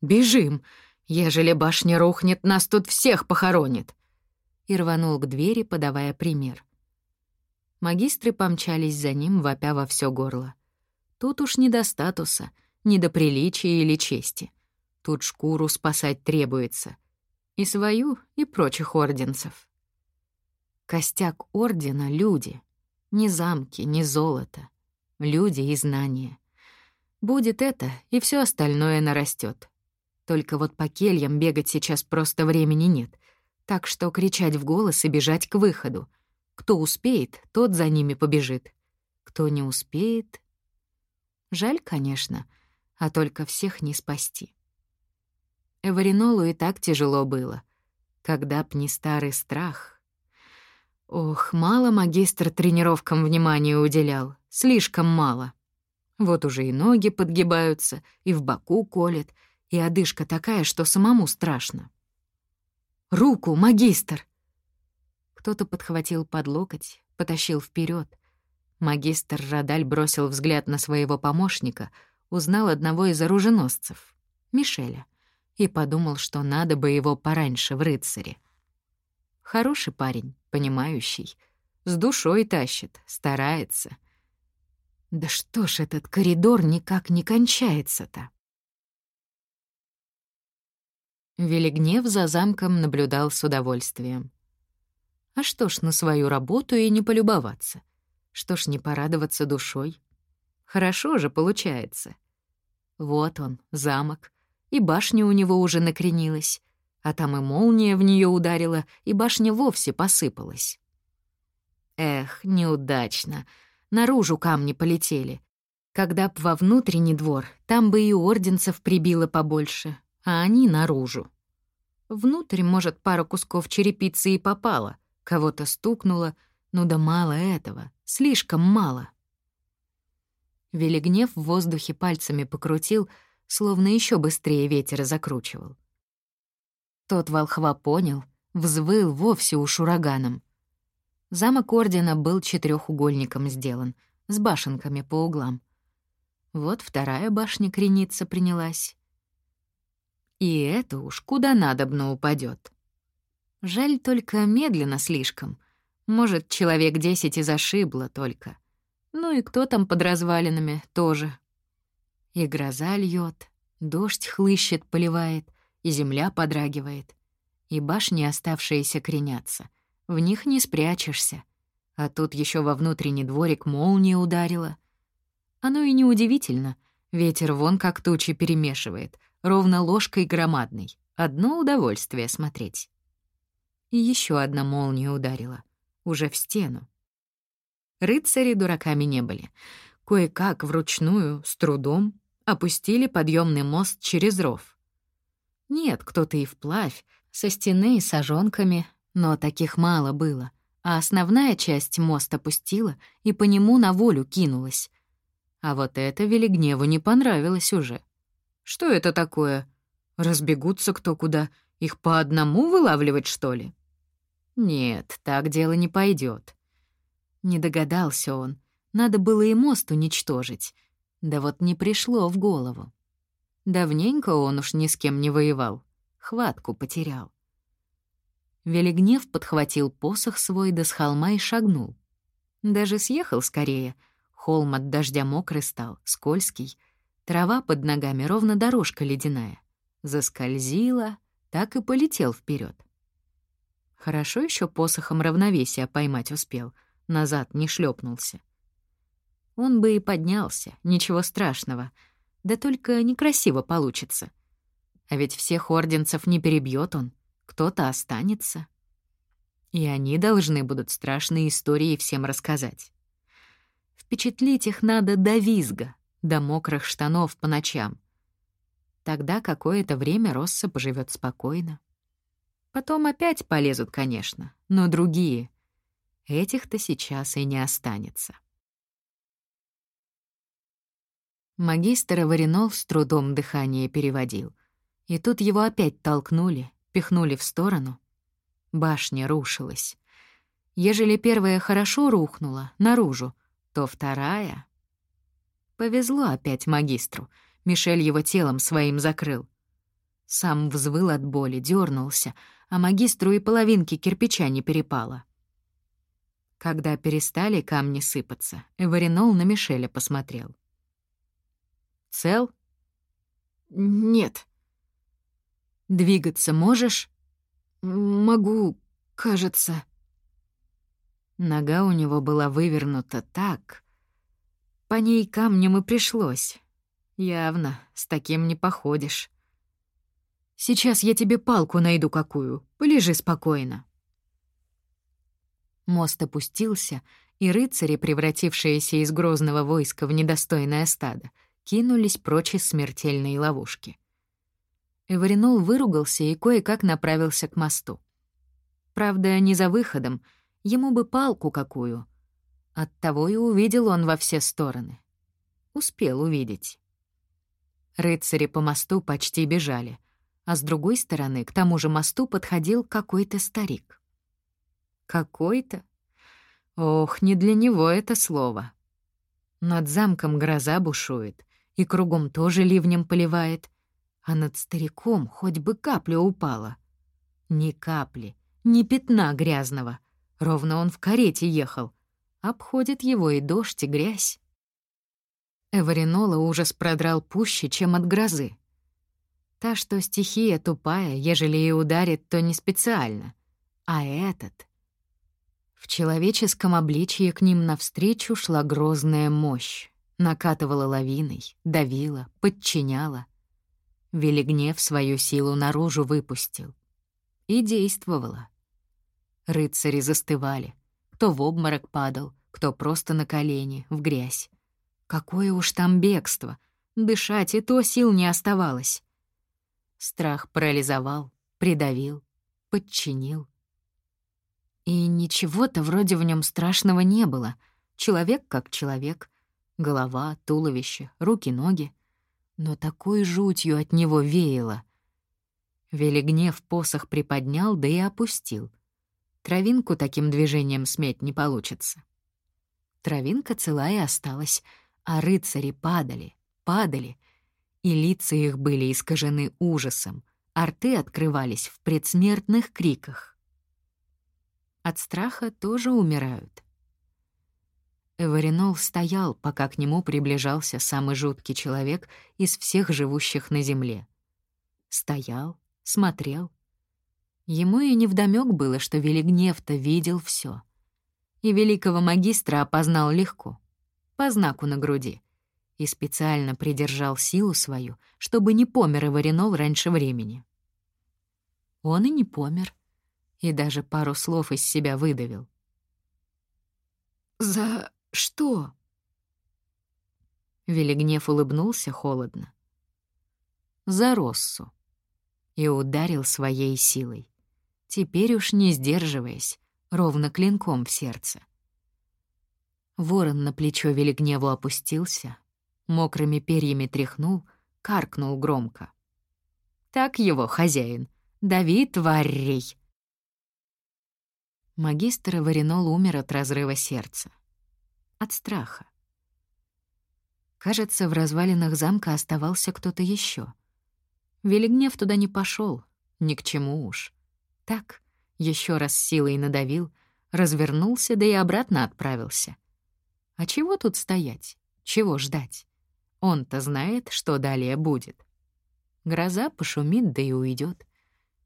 «Бежим! Ежели башня рухнет, нас тут всех похоронит!» И рванул к двери, подавая пример. Магистры помчались за ним, вопя во все горло. Тут уж не до статуса, не до приличия или чести. Тут шкуру спасать требуется. И свою, и прочих орденцев. Костяк ордена — люди. Ни замки, ни золото люди и знания. Будет это, и все остальное нарастет. Только вот по кельям бегать сейчас просто времени нет, так что кричать в голос и бежать к выходу. Кто успеет, тот за ними побежит. Кто не успеет... Жаль, конечно, а только всех не спасти. Эваринолу и так тяжело было. Когда б не старый страх. Ох, мало магистр тренировкам внимания уделял. Слишком мало. Вот уже и ноги подгибаются, и в боку колет, и одышка такая, что самому страшно. «Руку, магистр!» Кто-то подхватил под локоть, потащил вперед. Магистр Радаль бросил взгляд на своего помощника, узнал одного из оруженосцев, Мишеля, и подумал, что надо бы его пораньше в рыцаре. Хороший парень, понимающий, с душой тащит, старается — да что ж этот коридор никак не кончается-то? Велигнев за замком наблюдал с удовольствием. А что ж на свою работу и не полюбоваться? Что ж не порадоваться душой? Хорошо же получается. Вот он, замок, и башня у него уже накренилась, а там и молния в нее ударила, и башня вовсе посыпалась. Эх, неудачно — наружу камни полетели. Когда б во внутренний двор, там бы и орденцев прибило побольше, а они наружу. Внутрь, может, пара кусков черепицы и попало, кого-то стукнуло, ну да мало этого, слишком мало. Велигнев в воздухе пальцами покрутил, словно еще быстрее ветер закручивал. Тот волхва понял, взвыл вовсе уж ураганом. Замок Ордена был четырехугольником сделан, с башенками по углам. Вот вторая башня крениться принялась. И это уж куда надобно упадет. Жаль только медленно слишком. Может, человек десять и зашибло только. Ну и кто там под развалинами тоже. И гроза льет, дождь хлыщет, поливает, и земля подрагивает, и башни оставшиеся кренятся — в них не спрячешься. А тут еще во внутренний дворик молния ударила. Оно и неудивительно. Ветер вон как тучи перемешивает, ровно ложкой громадной. Одно удовольствие смотреть. И еще одна молния ударила. Уже в стену. Рыцари дураками не были. Кое-как вручную, с трудом, опустили подъемный мост через ров. Нет, кто-то и вплавь, со стены и сажонками но таких мало было, а основная часть мост опустила и по нему на волю кинулась. А вот это Велигневу не понравилось уже. Что это такое? Разбегутся кто куда, их по одному вылавливать, что ли? Нет, так дело не пойдет. Не догадался он. Надо было и мост уничтожить. Да вот не пришло в голову. Давненько он уж ни с кем не воевал. Хватку потерял. Велигнев подхватил посох свой до с холма и шагнул. Даже съехал скорее. Холм от дождя мокрый стал, скользкий. Трава под ногами ровно дорожка ледяная. Заскользила, так и полетел вперед. Хорошо еще посохом равновесия поймать успел, назад не шлепнулся. Он бы и поднялся, ничего страшного — да только некрасиво получится. А ведь всех орденцев не перебьет он, кто-то останется. И они должны будут страшные истории всем рассказать. Впечатлить их надо до визга, до мокрых штанов по ночам. Тогда какое-то время Росса поживет спокойно. Потом опять полезут, конечно, но другие. Этих-то сейчас и не останется. Магистр Аваринов с трудом дыхание переводил. И тут его опять толкнули, пихнули в сторону. Башня рушилась. Ежели первая хорошо рухнула, наружу, то вторая... Повезло опять магистру. Мишель его телом своим закрыл. Сам взвыл от боли, дернулся, а магистру и половинки кирпича не перепало. Когда перестали камни сыпаться, Эваринол на Мишеля посмотрел. Цел? Нет. Двигаться можешь? Могу, кажется. Нога у него была вывернута так. По ней камнем и пришлось. Явно, с таким не походишь. Сейчас я тебе палку найду какую. Полежи спокойно. Мост опустился, и рыцари, превратившиеся из грозного войска в недостойное стадо, кинулись прочь из смертельной ловушки. Эваринол выругался и кое-как направился к мосту. Правда, не за выходом, ему бы палку какую. Оттого и увидел он во все стороны. Успел увидеть. Рыцари по мосту почти бежали, а с другой стороны к тому же мосту подходил какой-то старик. Какой-то? Ох, не для него это слово. Над замком гроза бушует и кругом тоже ливнем поливает, а над стариком хоть бы капля упала. Ни капли, ни пятна грязного, ровно он в карете ехал. Обходит его и дождь, и грязь. Эваринола ужас продрал пуще, чем от грозы. Та, что стихия тупая, ежели и ударит, то не специально. А этот... В человеческом обличье к ним навстречу шла грозная мощь накатывала лавиной, давила, подчиняла. Велигнев свою силу наружу выпустил. И действовала. Рыцари застывали. Кто в обморок падал, кто просто на колени, в грязь. Какое уж там бегство. Дышать и то сил не оставалось. Страх парализовал, придавил, подчинил. И ничего-то вроде в нем страшного не было. Человек как человек — Голова, туловище, руки, ноги. Но такой жутью от него веяло. Велигнев посох приподнял, да и опустил. Травинку таким движением сметь не получится. Травинка целая осталась, а рыцари падали, падали, и лица их были искажены ужасом, а рты открывались в предсмертных криках. От страха тоже умирают. Эваринол стоял, пока к нему приближался самый жуткий человек из всех живущих на земле. Стоял, смотрел. Ему и невдомёк было, что Велигнев-то видел все. И великого магистра опознал легко, по знаку на груди, и специально придержал силу свою, чтобы не помер Эваринол раньше времени. Он и не помер, и даже пару слов из себя выдавил. «За что? Велигнев улыбнулся холодно. За Россу. И ударил своей силой. Теперь уж не сдерживаясь, ровно клинком в сердце. Ворон на плечо Велигневу опустился, мокрыми перьями тряхнул, каркнул громко. Так его хозяин. Давид Варрей. Магистр Варинол умер от разрыва сердца. От страха. Кажется, в развалинах замка оставался кто-то еще. Велигнев туда не пошел, ни к чему уж. Так, еще раз силой надавил, развернулся, да и обратно отправился. А чего тут стоять? Чего ждать? Он-то знает, что далее будет. Гроза пошумит, да и уйдет.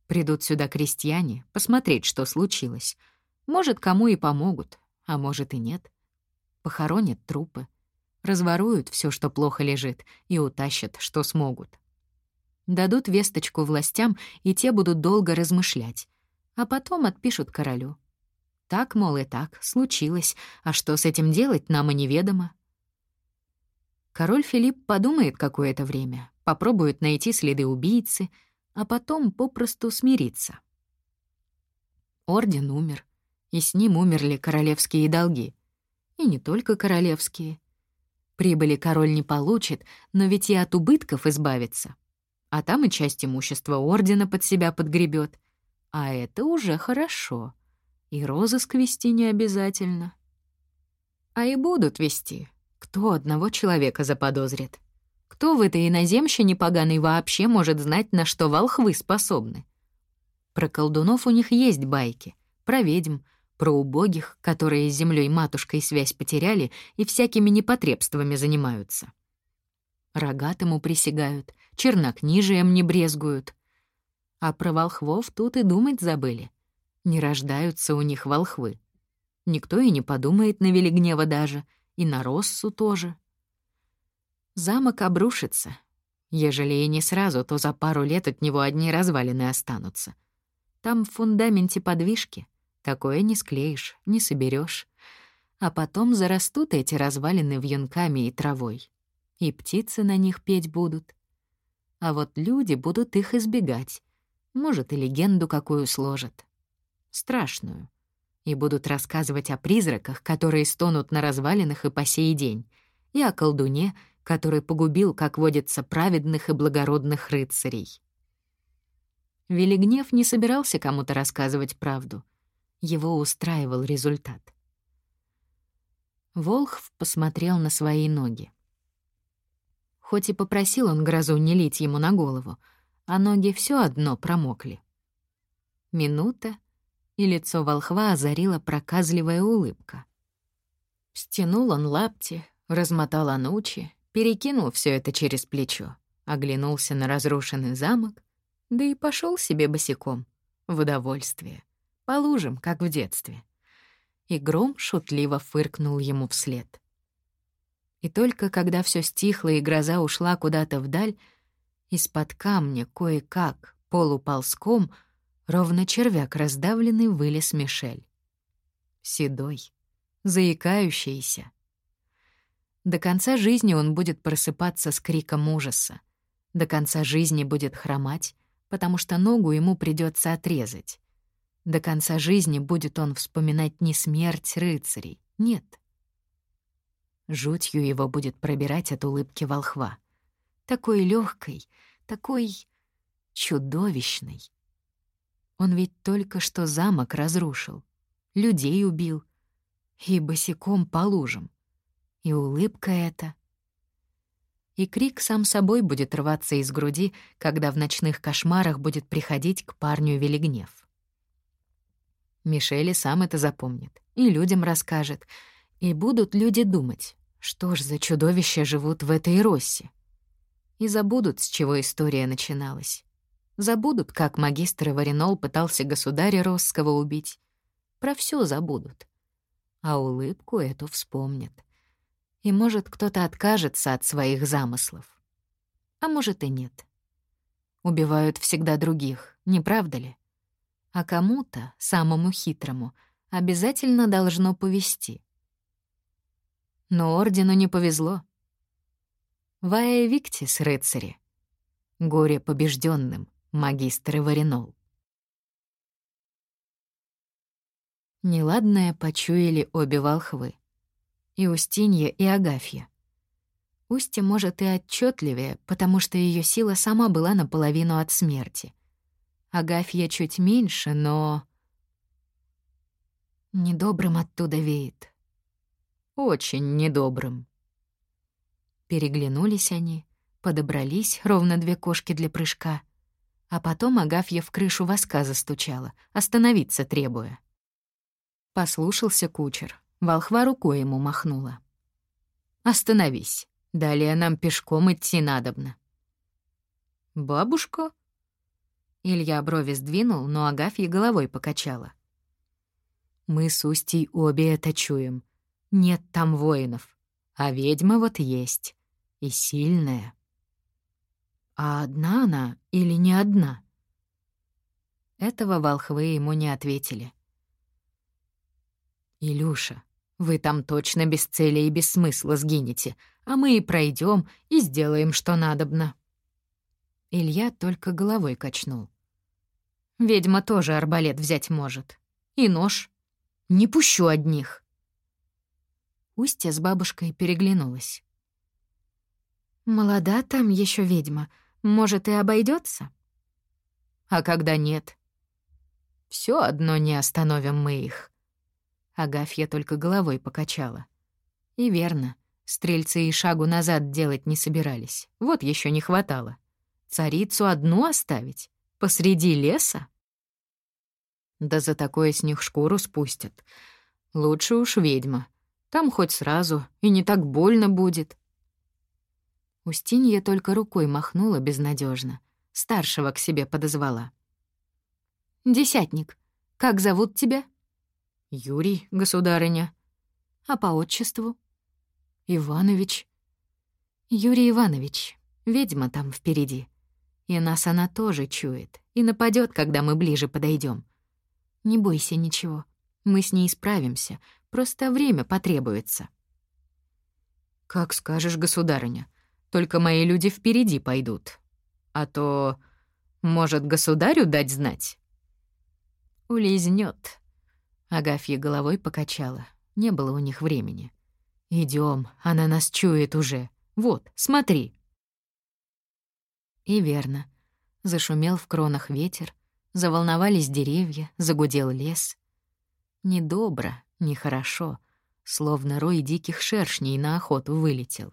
Придут сюда крестьяне, посмотреть, что случилось. Может, кому и помогут, а может и нет. Похоронят трупы, разворуют все, что плохо лежит, и утащат, что смогут. Дадут весточку властям, и те будут долго размышлять, а потом отпишут королю. Так, мол, и так, случилось, а что с этим делать, нам и неведомо. Король Филипп подумает какое-то время, попробует найти следы убийцы, а потом попросту смириться. Орден умер, и с ним умерли королевские долги. И не только королевские. Прибыли король не получит, но ведь и от убытков избавится. А там и часть имущества ордена под себя подгребет. А это уже хорошо. И розыск вести не обязательно. А и будут вести, кто одного человека заподозрит? Кто в этой иноземщине поганой вообще может знать, на что волхвы способны? Про колдунов у них есть байки, про ведьм, про убогих, которые с землей матушкой связь потеряли и всякими непотребствами занимаются. Рогатому присягают, чернокнижием не брезгуют. А про волхвов тут и думать забыли. Не рождаются у них волхвы. Никто и не подумает на Велигнева даже — и на Россу тоже. Замок обрушится. Ежели и не сразу, то за пару лет от него одни развалины останутся. Там в фундаменте подвижки. Такое не склеишь, не соберешь. А потом зарастут эти развалины вьюнками и травой. И птицы на них петь будут. А вот люди будут их избегать. Может, и легенду какую сложат. Страшную и будут рассказывать о призраках, которые стонут на развалинах и по сей день, и о колдуне, который погубил, как водится, праведных и благородных рыцарей. Велигнев не собирался кому-то рассказывать правду. Его устраивал результат. Волхв посмотрел на свои ноги. Хоть и попросил он грозу не лить ему на голову, а ноги все одно промокли. Минута, и лицо волхва озарила проказливая улыбка. Стянул он лапти, размотал анучи, перекинул все это через плечо, оглянулся на разрушенный замок, да и пошел себе босиком, в удовольствие, по лужам, как в детстве. И гром шутливо фыркнул ему вслед. И только когда все стихло и гроза ушла куда-то вдаль, из-под камня кое-как, полуползком — Ровно червяк раздавленный вылез Мишель. Седой, заикающийся. До конца жизни он будет просыпаться с криком ужаса. До конца жизни будет хромать, потому что ногу ему придется отрезать. До конца жизни будет он вспоминать не смерть рыцарей, нет. Жутью его будет пробирать от улыбки волхва. Такой легкой, такой чудовищной. Он ведь только что замок разрушил, людей убил. И босиком по лужам. И улыбка эта. И крик сам собой будет рваться из груди, когда в ночных кошмарах будет приходить к парню Велигнев. Мишель сам это запомнит и людям расскажет. И будут люди думать, что ж за чудовища живут в этой Россе. И забудут, с чего история начиналась. Забудут, как магистр Варинол пытался государя Росского убить. Про все забудут. А улыбку эту вспомнят. И, может, кто-то откажется от своих замыслов. А может и нет. Убивают всегда других, не правда ли? А кому-то, самому хитрому, обязательно должно повести. Но ордену не повезло. Вая Виктис, рыцари. Горе побежденным магистр Варинол. Неладное почуяли обе волхвы. И Устинья, и Агафья. Устья, может, и отчетливее, потому что ее сила сама была наполовину от смерти. Агафья чуть меньше, но... Недобрым оттуда веет. Очень недобрым. Переглянулись они, подобрались, ровно две кошки для прыжка. А потом Агафья в крышу воска застучала, остановиться требуя. Послушался кучер. Волхва рукой ему махнула. «Остановись. Далее нам пешком идти надобно». «Бабушка?» Илья брови сдвинул, но Агафья головой покачала. «Мы с Устей обе это чуем. Нет там воинов. А ведьма вот есть. И сильная». «А одна она или не одна?» Этого волхвы ему не ответили. «Илюша, вы там точно без цели и без смысла сгинете, а мы и пройдем и сделаем, что надобно». Илья только головой качнул. «Ведьма тоже арбалет взять может. И нож. Не пущу одних». Устья с бабушкой переглянулась. «Молода там еще ведьма. Может, и обойдется? «А когда нет?» Все одно не остановим мы их». Агафья только головой покачала. И верно, стрельцы и шагу назад делать не собирались. Вот еще не хватало. Царицу одну оставить? Посреди леса? Да за такое с них шкуру спустят. Лучше уж ведьма. Там хоть сразу, и не так больно будет. Устинья только рукой махнула безнадежно, Старшего к себе подозвала. «Десятник, как зовут тебя?» «Юрий, государыня». «А по отчеству?» «Иванович». «Юрий Иванович, ведьма там впереди. И нас она тоже чует, и нападет, когда мы ближе подойдем. Не бойся ничего, мы с ней справимся, просто время потребуется». «Как скажешь, государыня, только мои люди впереди пойдут. А то, может, государю дать знать?» «Улизнёт», Агафья головой покачала. Не было у них времени. Идем, она нас чует уже. Вот, смотри. И верно. Зашумел в кронах ветер, заволновались деревья, загудел лес. Недобро, нехорошо, словно рой диких шершней на охоту вылетел.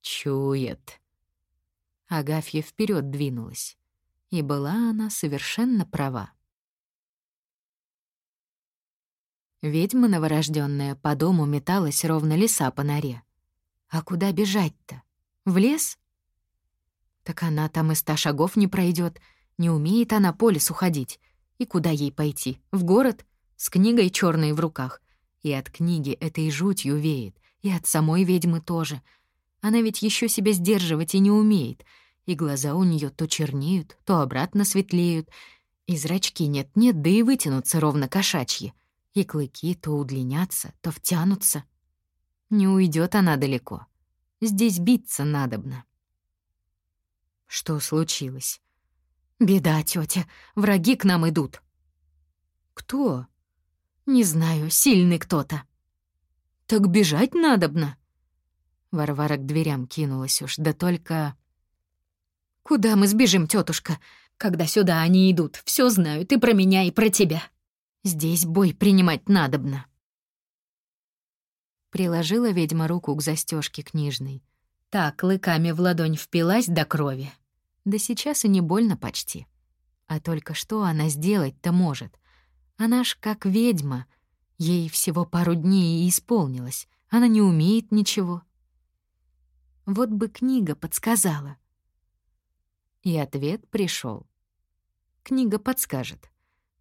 Чует. Агафья вперед двинулась. И была она совершенно права. Ведьма новорожденная по дому металась ровно леса по норе. А куда бежать-то? В лес? Так она там и ста шагов не пройдет, не умеет она по лесу ходить. И куда ей пойти? В город? С книгой черной в руках. И от книги этой жутью веет, и от самой ведьмы тоже. Она ведь еще себя сдерживать и не умеет, и глаза у нее то чернеют, то обратно светлеют, и зрачки нет-нет, да и вытянутся ровно кошачьи и клыки то удлинятся, то втянутся. Не уйдет она далеко. Здесь биться надобно. Что случилось? Беда, тетя, враги к нам идут. Кто? Не знаю, сильный кто-то. Так бежать надобно. Варвара к дверям кинулась уж, да только... Куда мы сбежим, тетушка, когда сюда они идут? Все знают и про меня, и про тебя. Здесь бой принимать надобно. Приложила ведьма руку к застежке книжной. Так, клыками в ладонь впилась до крови. Да сейчас и не больно почти. А только что она сделать-то может? Она ж как ведьма. Ей всего пару дней и исполнилось. Она не умеет ничего. Вот бы книга подсказала. И ответ пришел. Книга подскажет.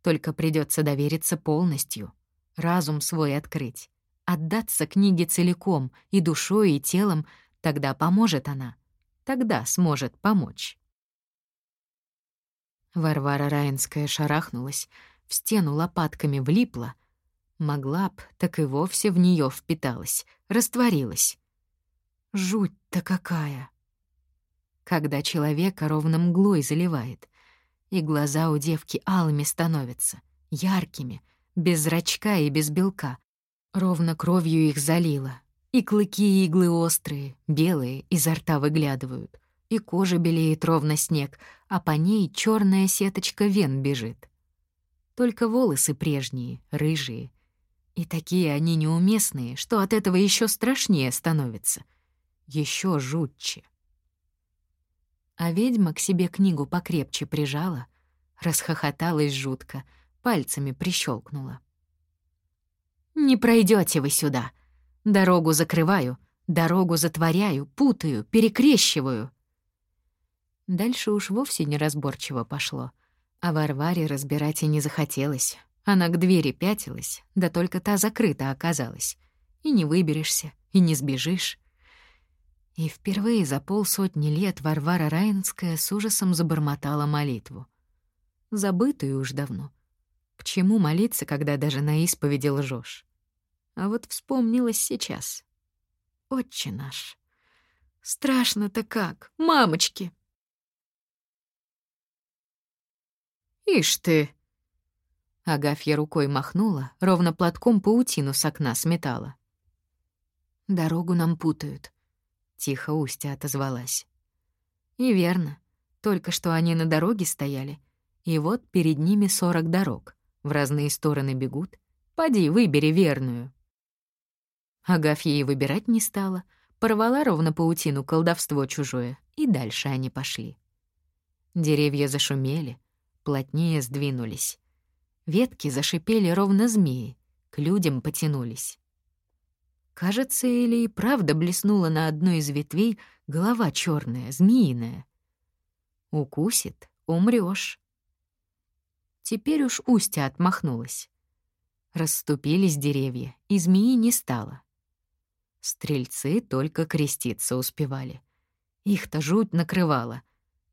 Только придется довериться полностью, разум свой открыть, отдаться книге целиком и душой, и телом, тогда поможет она, тогда сможет помочь. Варвара Раинская шарахнулась, в стену лопатками влипла. Могла б, так и вовсе в нее впиталась, растворилась. Жуть-то какая! Когда человека ровно мглой заливает, и глаза у девки алыми становятся, яркими, без зрачка и без белка. Ровно кровью их залило. И клыки и иглы острые, белые, изо рта выглядывают. И кожа белеет ровно снег, а по ней черная сеточка вен бежит. Только волосы прежние, рыжие. И такие они неуместные, что от этого еще страшнее становится. Еще жутче. А ведьма к себе книгу покрепче прижала, расхохоталась жутко, пальцами прищелкнула. «Не пройдете вы сюда. Дорогу закрываю, дорогу затворяю, путаю, перекрещиваю». Дальше уж вовсе неразборчиво пошло, а Варваре разбирать и не захотелось. Она к двери пятилась, да только та закрыта оказалась. И не выберешься, и не сбежишь. И впервые за полсотни лет Варвара Раинская с ужасом забормотала молитву. Забытую уж давно. К чему молиться, когда даже на исповеди лжешь? А вот вспомнилось сейчас. Отче наш. Страшно-то как, мамочки! «Ишь ты!» Агафья рукой махнула, ровно платком паутину с окна сметала. «Дорогу нам путают», — тихо Устя отозвалась. «И верно. Только что они на дороге стояли, и вот перед ними сорок дорог. В разные стороны бегут. Поди, выбери верную». Агафья и выбирать не стала, порвала ровно паутину колдовство чужое, и дальше они пошли. Деревья зашумели, плотнее сдвинулись. Ветки зашипели ровно змеи, к людям потянулись. Кажется, или и правда блеснула на одной из ветвей голова черная, змеиная. Укусит — умрёшь. Теперь уж устья отмахнулась. Расступились деревья, и змеи не стало. Стрельцы только креститься успевали. Их-то жуть накрывала.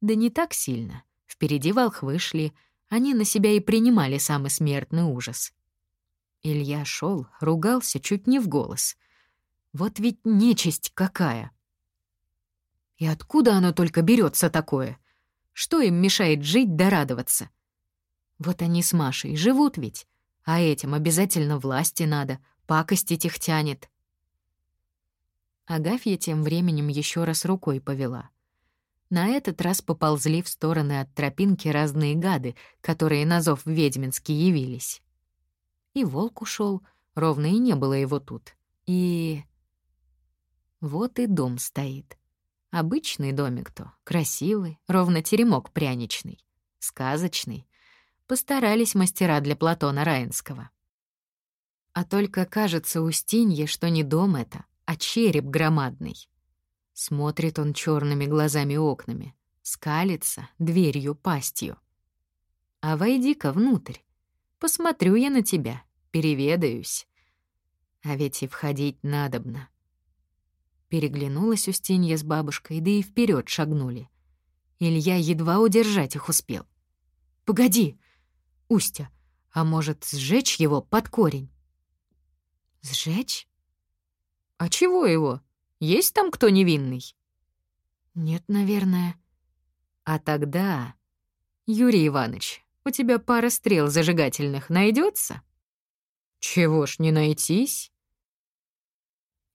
Да не так сильно. Впереди волхвы шли, они на себя и принимали самый смертный ужас. Илья шел, ругался чуть не в голос. Вот ведь нечисть какая! И откуда оно только берется такое? Что им мешает жить да радоваться? Вот они с Машей живут ведь, а этим обязательно власти надо, пакостить их тянет. Агафья тем временем еще раз рукой повела — на этот раз поползли в стороны от тропинки разные гады, которые на зов ведьминский явились. И волк ушел, ровно и не было его тут. И... Вот и дом стоит. Обычный домик-то, красивый, ровно теремок пряничный, сказочный. Постарались мастера для Платона Раинского. А только кажется Устинье, что не дом это, а череп громадный. Смотрит он черными глазами окнами, скалится дверью пастью. А войди-ка внутрь. Посмотрю я на тебя, переведаюсь. А ведь и входить надобно. Переглянулась Устинья с бабушкой, да и вперед шагнули. Илья едва удержать их успел. «Погоди! Устя, а может, сжечь его под корень?» «Сжечь?» «А чего его? Есть там кто невинный?» «Нет, наверное». «А тогда...» «Юрий Иванович, у тебя пара стрел зажигательных найдется? «Чего ж не найтись?»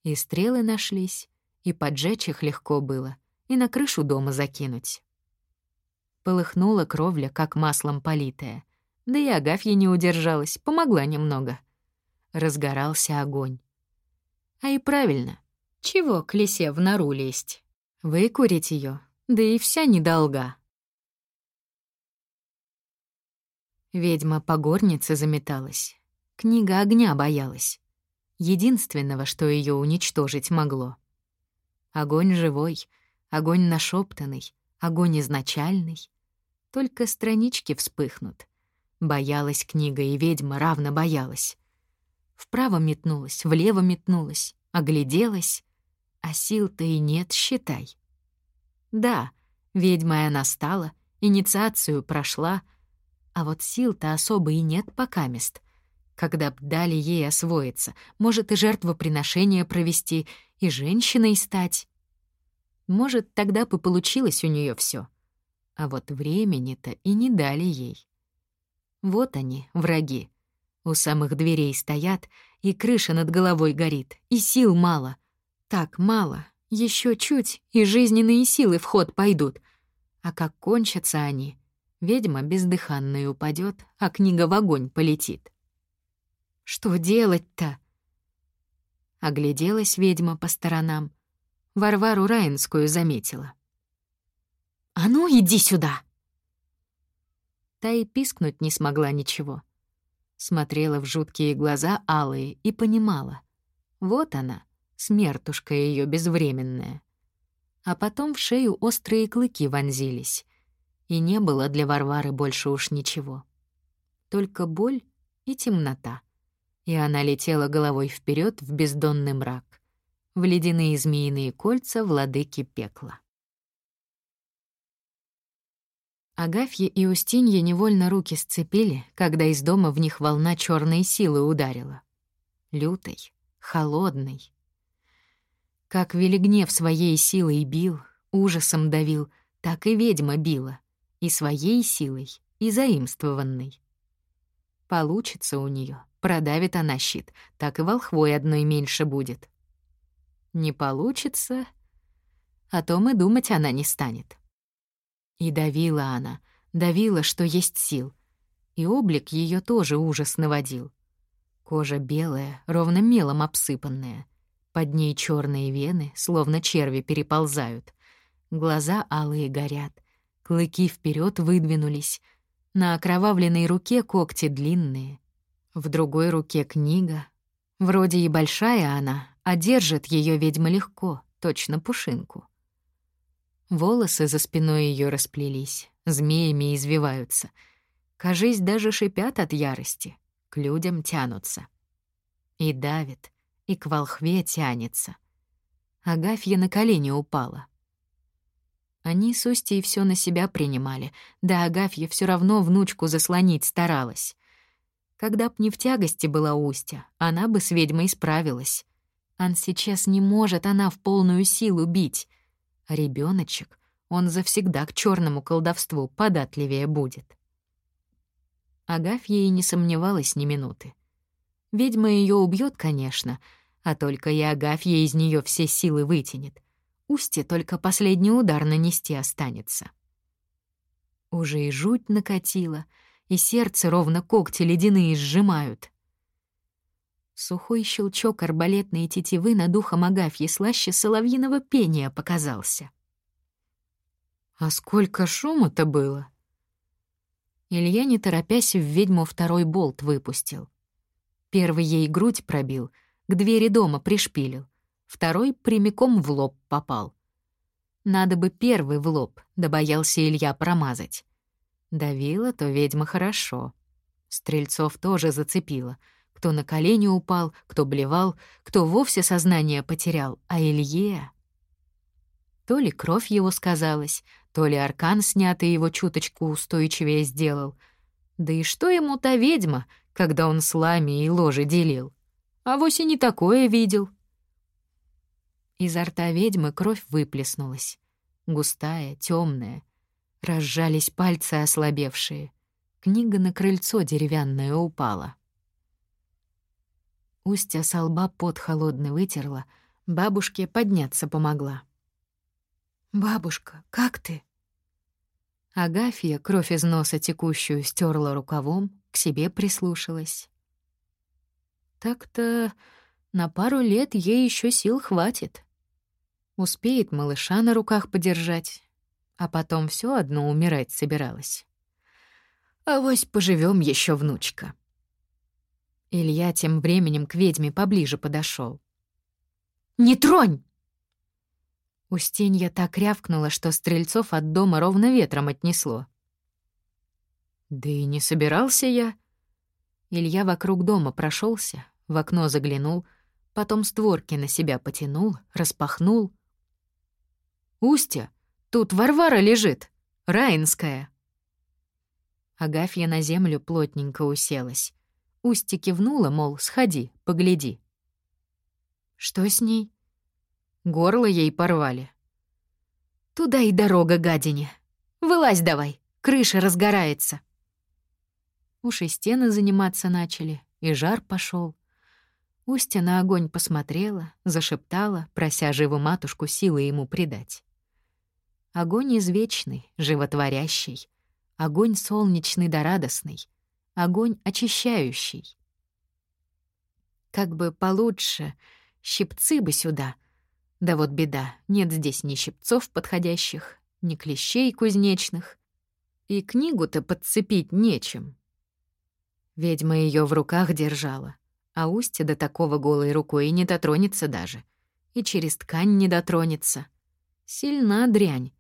И стрелы нашлись, и поджечь их легко было, и на крышу дома закинуть. Полыхнула кровля, как маслом политая. Да и Агафья не удержалась, помогла немного. Разгорался огонь. А и правильно, чего к лисе в нору лезть? Выкурить ее, да и вся недолга. Ведьма по горнице заметалась. Книга огня боялась. Единственного, что ее уничтожить могло. Огонь живой, огонь нашептанный, огонь изначальный. Только странички вспыхнут. Боялась книга, и ведьма равно боялась. Вправо метнулась, влево метнулась, огляделась а сил-то и нет, считай. Да, ведьмой она стала, инициацию прошла, а вот сил-то особо и нет пока мест. Когда б дали ей освоиться, может и жертвоприношение провести, и женщиной стать. Может, тогда бы получилось у нее все. А вот времени-то и не дали ей. Вот они, враги. У самых дверей стоят, и крыша над головой горит, и сил мало. Так мало, еще чуть, и жизненные силы в ход пойдут. А как кончатся они, ведьма бездыханная упадет, а книга в огонь полетит. Что делать-то? Огляделась ведьма по сторонам. Варвару Раинскую заметила. «А ну, иди сюда!» Та и пискнуть не смогла ничего. Смотрела в жуткие глаза алые и понимала. Вот она, смертушка ее безвременная. А потом в шею острые клыки вонзились. И не было для Варвары больше уж ничего. Только боль и темнота. И она летела головой вперед в бездонный мрак, в ледяные змеиные кольца владыки пекла. Агафья и Устинья невольно руки сцепили, когда из дома в них волна черной силы ударила. Лютой, холодной. Как Велигнев своей силой бил, ужасом давил, так и ведьма била. И своей силой, и заимствованной. Получится у нее, продавит она щит, так и волхвой одной меньше будет. Не получится, о том и думать она не станет. И давила она, давила, что есть сил. И облик ее тоже ужас наводил. Кожа белая, ровно мелом обсыпанная. Под ней черные вены, словно черви переползают. Глаза алые горят. Клыки вперед выдвинулись. На окровавленной руке когти длинные. В другой руке книга. Вроде и большая она, а держит ее ведьма легко, точно пушинку. Волосы за спиной ее расплелись, змеями извиваются. Кажись, даже шипят от ярости, к людям тянутся. И давит, и к волхве тянется. Агафья на колени упала. Они с Устей все на себя принимали, да Агафья все равно внучку заслонить старалась. Когда б не в тягости была Устя, она бы с ведьмой справилась. Ан сейчас не может она в полную силу бить. А ребеночек, он завсегда к черному колдовству податливее будет. Агафья и не сомневалась ни минуты. Ведьма ее убьет, конечно, а только и Агафья из нее все силы вытянет. Устье только последний удар нанести останется. Уже и жуть накатила, и сердце ровно когти ледяные сжимают. Сухой щелчок арбалетной тетивы над ухом Агафьи слаще соловьиного пения показался. «А сколько шума-то было!» Илья, не торопясь, в ведьму второй болт выпустил. Первый ей грудь пробил, к двери дома пришпилил. Второй прямиком в лоб попал. Надо бы первый в лоб, да боялся Илья промазать. Давила то ведьма хорошо. Стрельцов тоже зацепила — кто на колени упал, кто блевал, кто вовсе сознание потерял, а Илье... То ли кровь его сказалась, то ли аркан, снятый его чуточку устойчивее сделал. Да и что ему та ведьма, когда он с лами и ложе делил? А вось и не такое видел. Изо рта ведьмы кровь выплеснулась. Густая, темная. Разжались пальцы ослабевшие. Книга на крыльцо деревянное упала. Устья со лба под холодный вытерла, бабушке подняться помогла. «Бабушка, как ты?» Агафья, кровь из носа текущую, стерла рукавом, к себе прислушалась. «Так-то на пару лет ей еще сил хватит. Успеет малыша на руках подержать, а потом все одно умирать собиралась. Авось поживем еще внучка». Илья тем временем к ведьме поближе подошел. «Не тронь!» Устинья так рявкнула, что стрельцов от дома ровно ветром отнесло. «Да и не собирался я». Илья вокруг дома прошелся, в окно заглянул, потом створки на себя потянул, распахнул. «Устья, тут Варвара лежит, Раинская». Агафья на землю плотненько уселась. Устья кивнула, мол, сходи, погляди. Что с ней? Горло ей порвали. Туда и дорога, гадине. Вылазь давай, крыша разгорается. Уж и стены заниматься начали, и жар пошел. Устья на огонь посмотрела, зашептала, прося живу матушку силы ему придать. Огонь извечный, животворящий, огонь солнечный да радостный, огонь очищающий. Как бы получше, щипцы бы сюда. Да вот беда, нет здесь ни щипцов подходящих, ни клещей кузнечных. И книгу-то подцепить нечем. Ведьма ее в руках держала, а устье до такого голой рукой и не дотронется даже. И через ткань не дотронется. Сильна дрянь.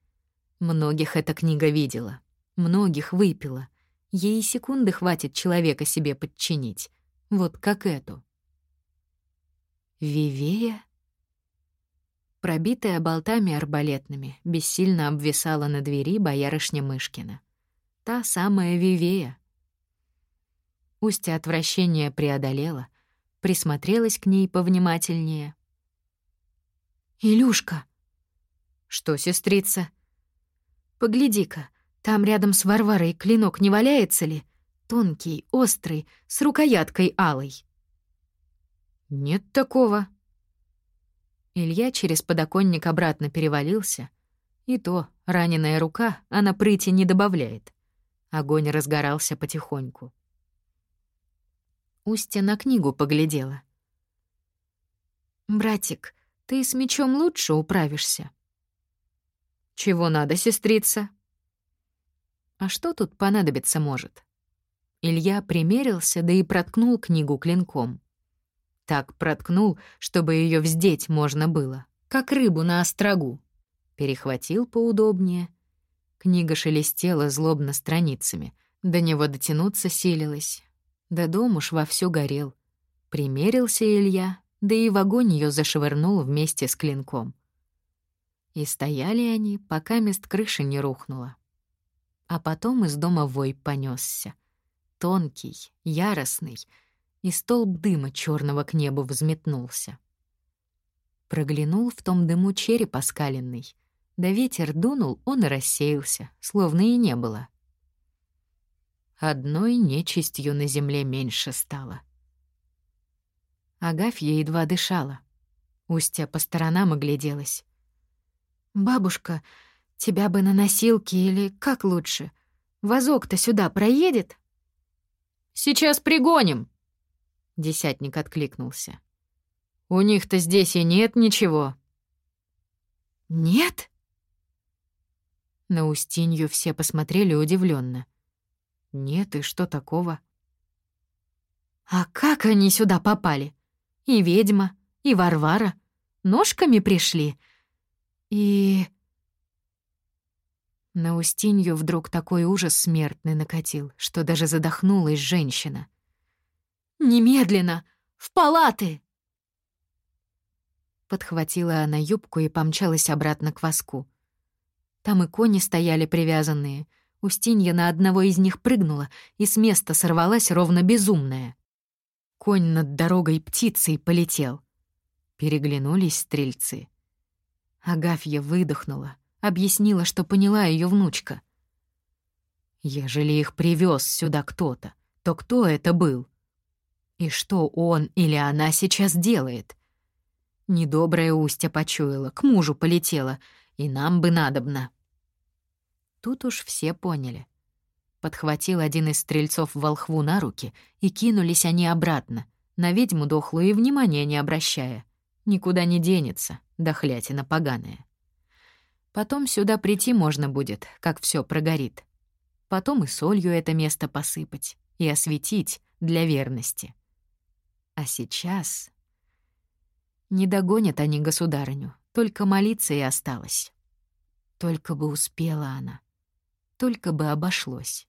Многих эта книга видела, многих выпила. Ей секунды хватит человека себе подчинить. Вот как эту. Вивея? Пробитая болтами арбалетными, бессильно обвисала на двери боярышня Мышкина. Та самая Вивея. Устья отвращения преодолела, присмотрелась к ней повнимательнее. «Илюшка!» «Что, сестрица?» «Погляди-ка, там рядом с Варварой клинок не валяется ли? Тонкий, острый, с рукояткой алой». «Нет такого». Илья через подоконник обратно перевалился. И то, раненая рука, она прыти не добавляет. Огонь разгорался потихоньку. Устья на книгу поглядела. «Братик, ты с мечом лучше управишься». «Чего надо, сестрица?» «А что тут понадобиться может?» Илья примерился, да и проткнул книгу клинком. Так проткнул, чтобы ее вздеть можно было, как рыбу на острогу. Перехватил поудобнее. Книга шелестела злобно страницами. До него дотянуться силилась. Да дом уж вовсю горел. Примерился Илья, да и в огонь ее зашвырнул вместе с клинком. И стояли они, пока мест крыши не рухнула. А потом из дома вой понесся. Тонкий, яростный — и столб дыма черного к небу взметнулся. Проглянул в том дыму череп оскаленный. Да ветер дунул, он и рассеялся, словно и не было. Одной нечистью на земле меньше стало. Агафья едва дышала. Устья по сторонам огляделась. «Бабушка, тебя бы на носилки или как лучше? Возок-то сюда проедет?» «Сейчас пригоним!» Десятник откликнулся. «У них-то здесь и нет ничего». «Нет?» На Устинью все посмотрели удивленно. «Нет, и что такого?» «А как они сюда попали? И ведьма, и Варвара. Ножками пришли. И...» На Устинью вдруг такой ужас смертный накатил, что даже задохнулась женщина. Немедленно! В палаты!» Подхватила она юбку и помчалась обратно к воску. Там и кони стояли привязанные. Устинья на одного из них прыгнула и с места сорвалась ровно безумная. Конь над дорогой птицей полетел. Переглянулись стрельцы. Агафья выдохнула, объяснила, что поняла ее внучка. Ежели их привез сюда кто-то, то кто это был? И что он или она сейчас делает? Недобрая Устья почуяла, к мужу полетела, и нам бы надобно. Тут уж все поняли. Подхватил один из стрельцов волхву на руки, и кинулись они обратно, на ведьму дохлую и внимания не обращая. Никуда не денется, дохлятина поганая. Потом сюда прийти можно будет, как все прогорит. Потом и солью это место посыпать, и осветить для верности. А сейчас... Не догонят они государыню, только молиться и осталось. Только бы успела она, только бы обошлось.